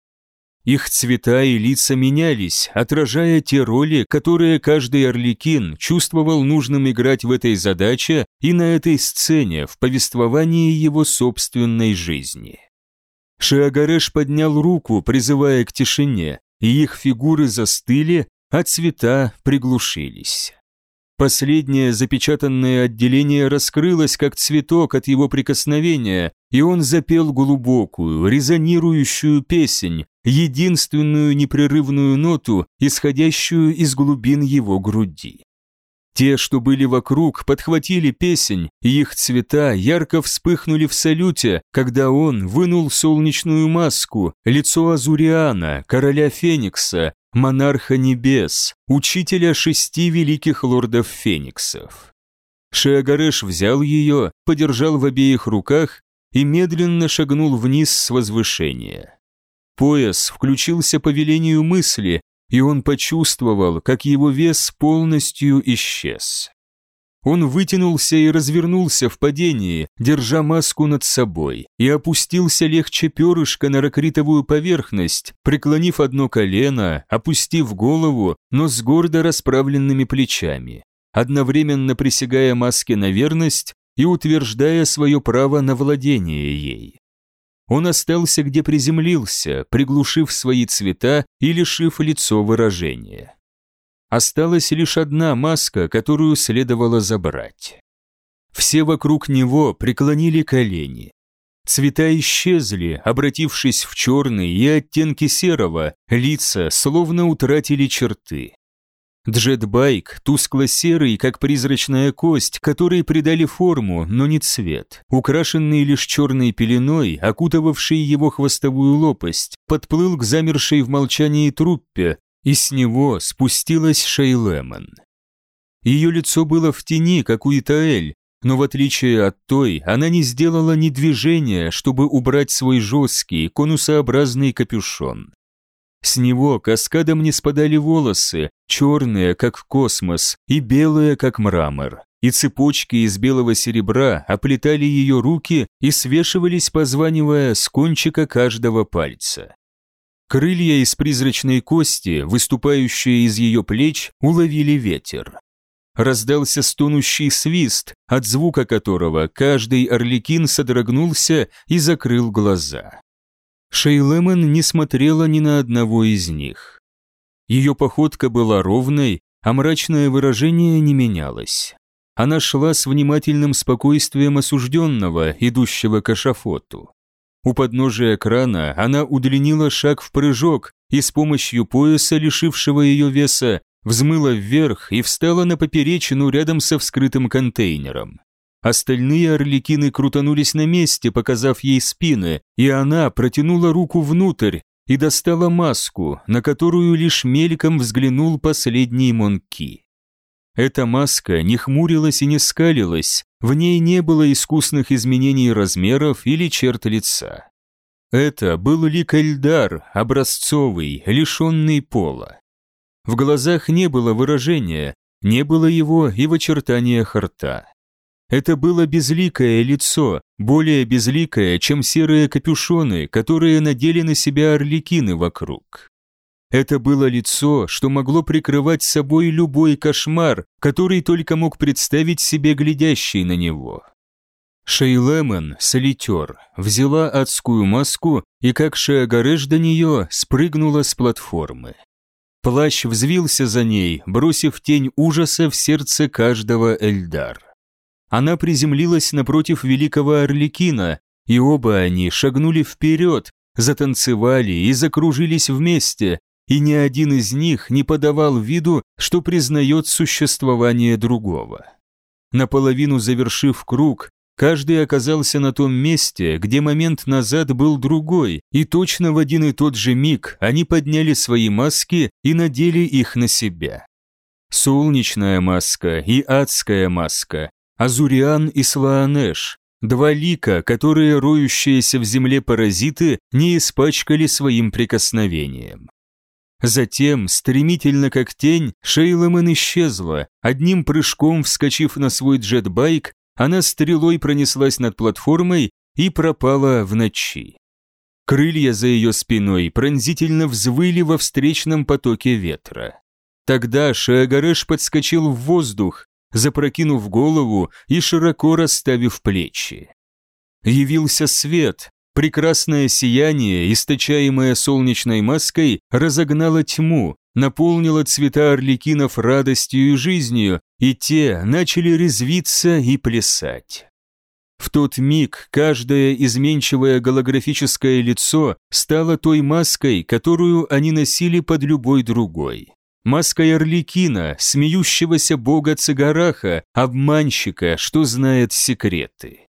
Speaker 1: Их цвета и лица менялись, отражая те роли, которые каждый орликин чувствовал нужным играть в этой задаче и на этой сцене в повествовании его собственной жизни. Шиагареш поднял руку, призывая к тишине, и их фигуры застыли, а цвета приглушились. Последнее запечатанное отделение раскрылось, как цветок от его прикосновения, и он запел глубокую, резонирующую песнь, единственную непрерывную ноту, исходящую из глубин его груди. Те, что были вокруг, подхватили песнь, и их цвета ярко вспыхнули в салюте, когда он вынул солнечную маску, лицо Азуриана, короля Феникса, монарха небес, учителя шести великих лордов Фениксов. Шеагареш взял ее, подержал в обеих руках и медленно шагнул вниз с возвышения. Пояс включился по велению мысли, и он почувствовал, как его вес полностью исчез. Он вытянулся и развернулся в падении, держа маску над собой, и опустился легче перышка на ракритовую поверхность, преклонив одно колено, опустив голову, но с гордо расправленными плечами, одновременно присягая маске на верность и утверждая свое право на владение ей. Он остался, где приземлился, приглушив свои цвета и лишив лицо выражения. Осталась лишь одна маска, которую следовало забрать. Все вокруг него преклонили колени. Цвета исчезли, обратившись в черный и оттенки серого, лица словно утратили черты. Джетбайк, тускло-серый, как призрачная кость, которой придали форму, но не цвет, украшенный лишь черной пеленой, окутывавший его хвостовую лопасть, подплыл к замершей в молчании труппе, и с него спустилась Шейлемон. Ее лицо было в тени, как у Итаэль, но в отличие от той, она не сделала ни движения, чтобы убрать свой жесткий, конусообразный капюшон. С него каскадом не спадали волосы, черные, как космос, и белые, как мрамор. И цепочки из белого серебра оплетали ее руки и свешивались, позванивая с кончика каждого пальца. Крылья из призрачной кости, выступающие из ее плеч, уловили ветер. Раздался стонущий свист, от звука которого каждый орликин содрогнулся и закрыл глаза. Шейлемон не смотрела ни на одного из них. Ее походка была ровной, а мрачное выражение не менялось. Она шла с внимательным спокойствием осужденного, идущего к ашафоту. У подножия крана она удлинила шаг в прыжок и с помощью пояса, лишившего ее веса, взмыла вверх и встала на поперечину рядом со вскрытым контейнером. Остальные орликины крутанулись на месте, показав ей спины, и она протянула руку внутрь и достала маску, на которую лишь мельком взглянул последний Монки. Эта маска не хмурилась и не скалилась, в ней не было искусных изменений размеров или черт лица. Это был лик Эльдар, образцовый, лишенный пола. В глазах не было выражения, не было его и в очертаниях рта. Это было безликое лицо, более безликое, чем серые капюшоны, которые надели на себя орликины вокруг. Это было лицо, что могло прикрывать собой любой кошмар, который только мог представить себе глядящий на него. Шейлемон, солитер, взяла адскую маску и, как Шеагареш до нее, спрыгнула с платформы. Плащ взвился за ней, бросив тень ужаса в сердце каждого Эльдар. Она приземлилась напротив великого Орликина, и оба они шагнули вперед, затанцевали и закружились вместе, и ни один из них не подавал виду, что признает существование другого. Наполовину завершив круг, каждый оказался на том месте, где момент назад был другой, и точно в один и тот же миг они подняли свои маски и надели их на себя. Солнечная маска и адская маска, Азуриан и Слаанеш, два лика, которые роющиеся в земле паразиты не испачкали своим прикосновением. Затем, стремительно как тень, Шейломен исчезла, одним прыжком вскочив на свой джетбайк, она стрелой пронеслась над платформой и пропала в ночи. Крылья за ее спиной пронзительно взвыли во встречном потоке ветра. Тогда Шеагареш подскочил в воздух, запрокинув голову и широко расставив плечи. Явился свет, прекрасное сияние, источаемое солнечной маской, разогнало тьму, наполнило цвета орликинов радостью и жизнью, и те начали резвиться и плясать. В тот миг каждое изменчивое голографическое лицо стало той маской, которую они носили под любой другой маской Орликина, смеющегося бога Цигараха, обманщика, что знает секреты.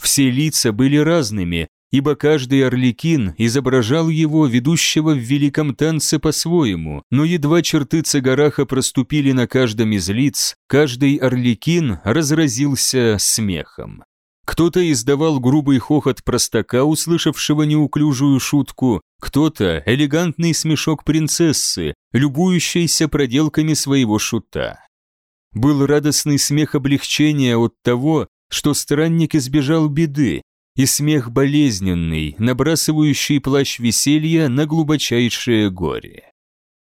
Speaker 1: Все лица были разными, ибо каждый Орликин изображал его, ведущего в великом танце по-своему, но едва черты Цигараха проступили на каждом из лиц, каждый Орликин разразился смехом. Кто-то издавал грубый хохот простака, услышавшего неуклюжую шутку, кто-то элегантный смешок принцессы, любующейся проделками своего шута. был радостный смех облегчения от того, что странник избежал беды, и смех болезненный, набрасывающий плащ веселья на глубочайшее горе.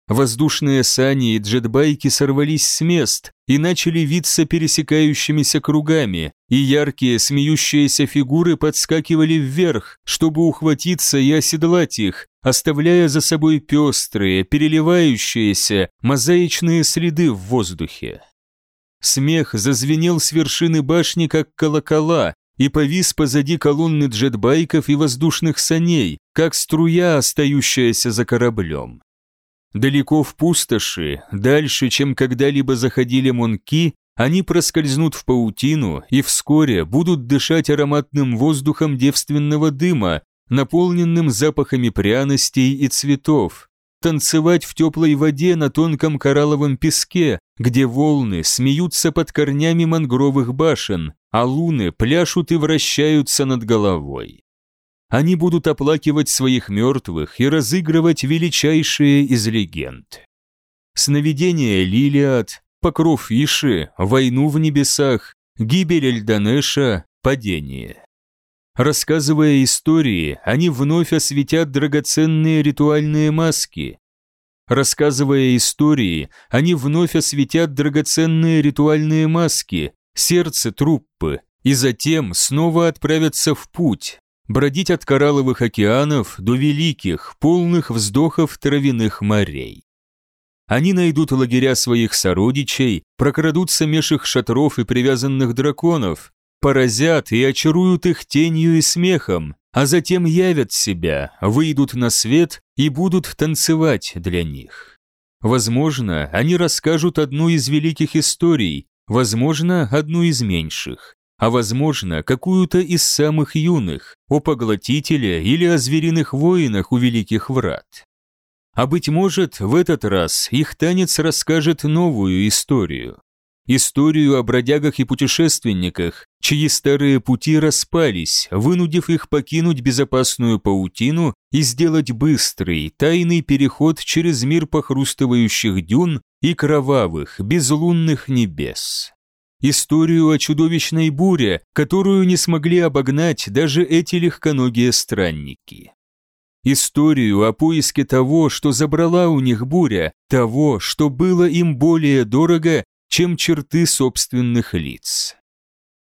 Speaker 1: Воздушные сани и джетбайки сорвались с мест и начали виться пересекающимися кругами, и яркие смеющиеся фигуры подскакивали вверх, чтобы ухватиться и оседлать их, оставляя за собой пестрые, переливающиеся, мозаичные следы в воздухе. Смех зазвенел с вершины башни, как колокола, и повис позади колонны джетбайков и воздушных саней, как струя, остающаяся за кораблем. Далеко в пустоши, дальше, чем когда-либо заходили монки, они проскользнут в паутину и вскоре будут дышать ароматным воздухом девственного дыма, наполненным запахами пряностей и цветов, танцевать в теплой воде на тонком коралловом песке, где волны смеются под корнями мангровых башен, а луны пляшут и вращаются над головой. Они будут оплакивать своих мертвых и разыгрывать величайшие из легенд. Сновидение Лилиад, покров Иши, войну в небесах, гибель Эльданеша, падение. Рассказывая истории, они вновь осветят драгоценные ритуальные маски. Рассказывая истории, они вновь осветят драгоценные ритуальные маски, сердце труппы, и затем снова отправятся в путь, бродить от коралловых океанов до великих, полных вздохов травяных морей. Они найдут лагеря своих сородичей, прокрадутся меж их шатров и привязанных драконов, поразят и очаруют их тенью и смехом, а затем явят себя, выйдут на свет и будут танцевать для них. Возможно, они расскажут одну из великих историй, возможно, одну из меньших а возможно, какую-то из самых юных, о поглотителе или о звериных воинах у великих врат. А быть может, в этот раз их танец расскажет новую историю. Историю о бродягах и путешественниках, чьи старые пути распались, вынудив их покинуть безопасную паутину и сделать быстрый, тайный переход через мир похрустывающих дюн и кровавых, безлунных небес историю о чудовищной буре, которую не смогли обогнать даже эти легконогие странники. Историю о поиске того, что забрала у них буря, того, что было им более дорого, чем черты собственных лиц.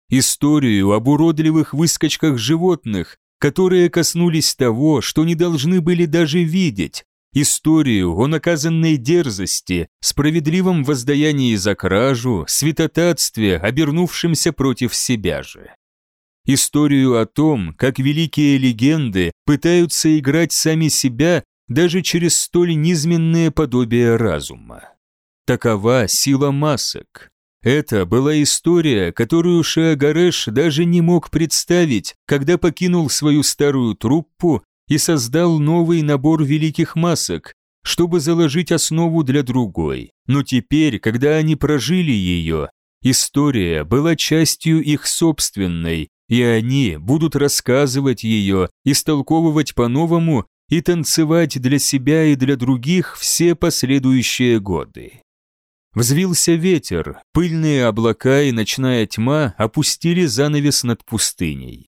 Speaker 1: Историю об уродливых выскочках животных, которые коснулись того, что не должны были даже видеть, историю о наказанной дерзости, справедливом воздаянии за кражу, святотатстве, обернувшемся против себя же. Историю о том, как великие легенды пытаются играть сами себя даже через столь низменное подобие разума. Такова сила масок. Это была история, которую Шиагареш даже не мог представить, когда покинул свою старую труппу и создал новый набор великих масок, чтобы заложить основу для другой. Но теперь, когда они прожили ее, история была частью их собственной, и они будут рассказывать ее, истолковывать по-новому и танцевать для себя и для других все последующие годы. Взвился ветер, пыльные облака и ночная тьма опустили занавес над пустыней.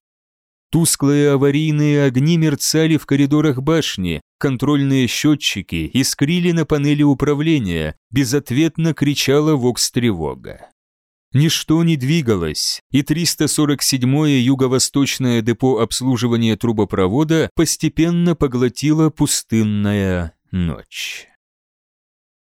Speaker 1: Тусклые аварийные огни мерцали в коридорах башни, контрольные счетчики искрили на панели управления, безответно кричала вокс-тревога. Ничто не двигалось, и 347-е юго-восточное депо обслуживания трубопровода постепенно поглотила пустынная ночь.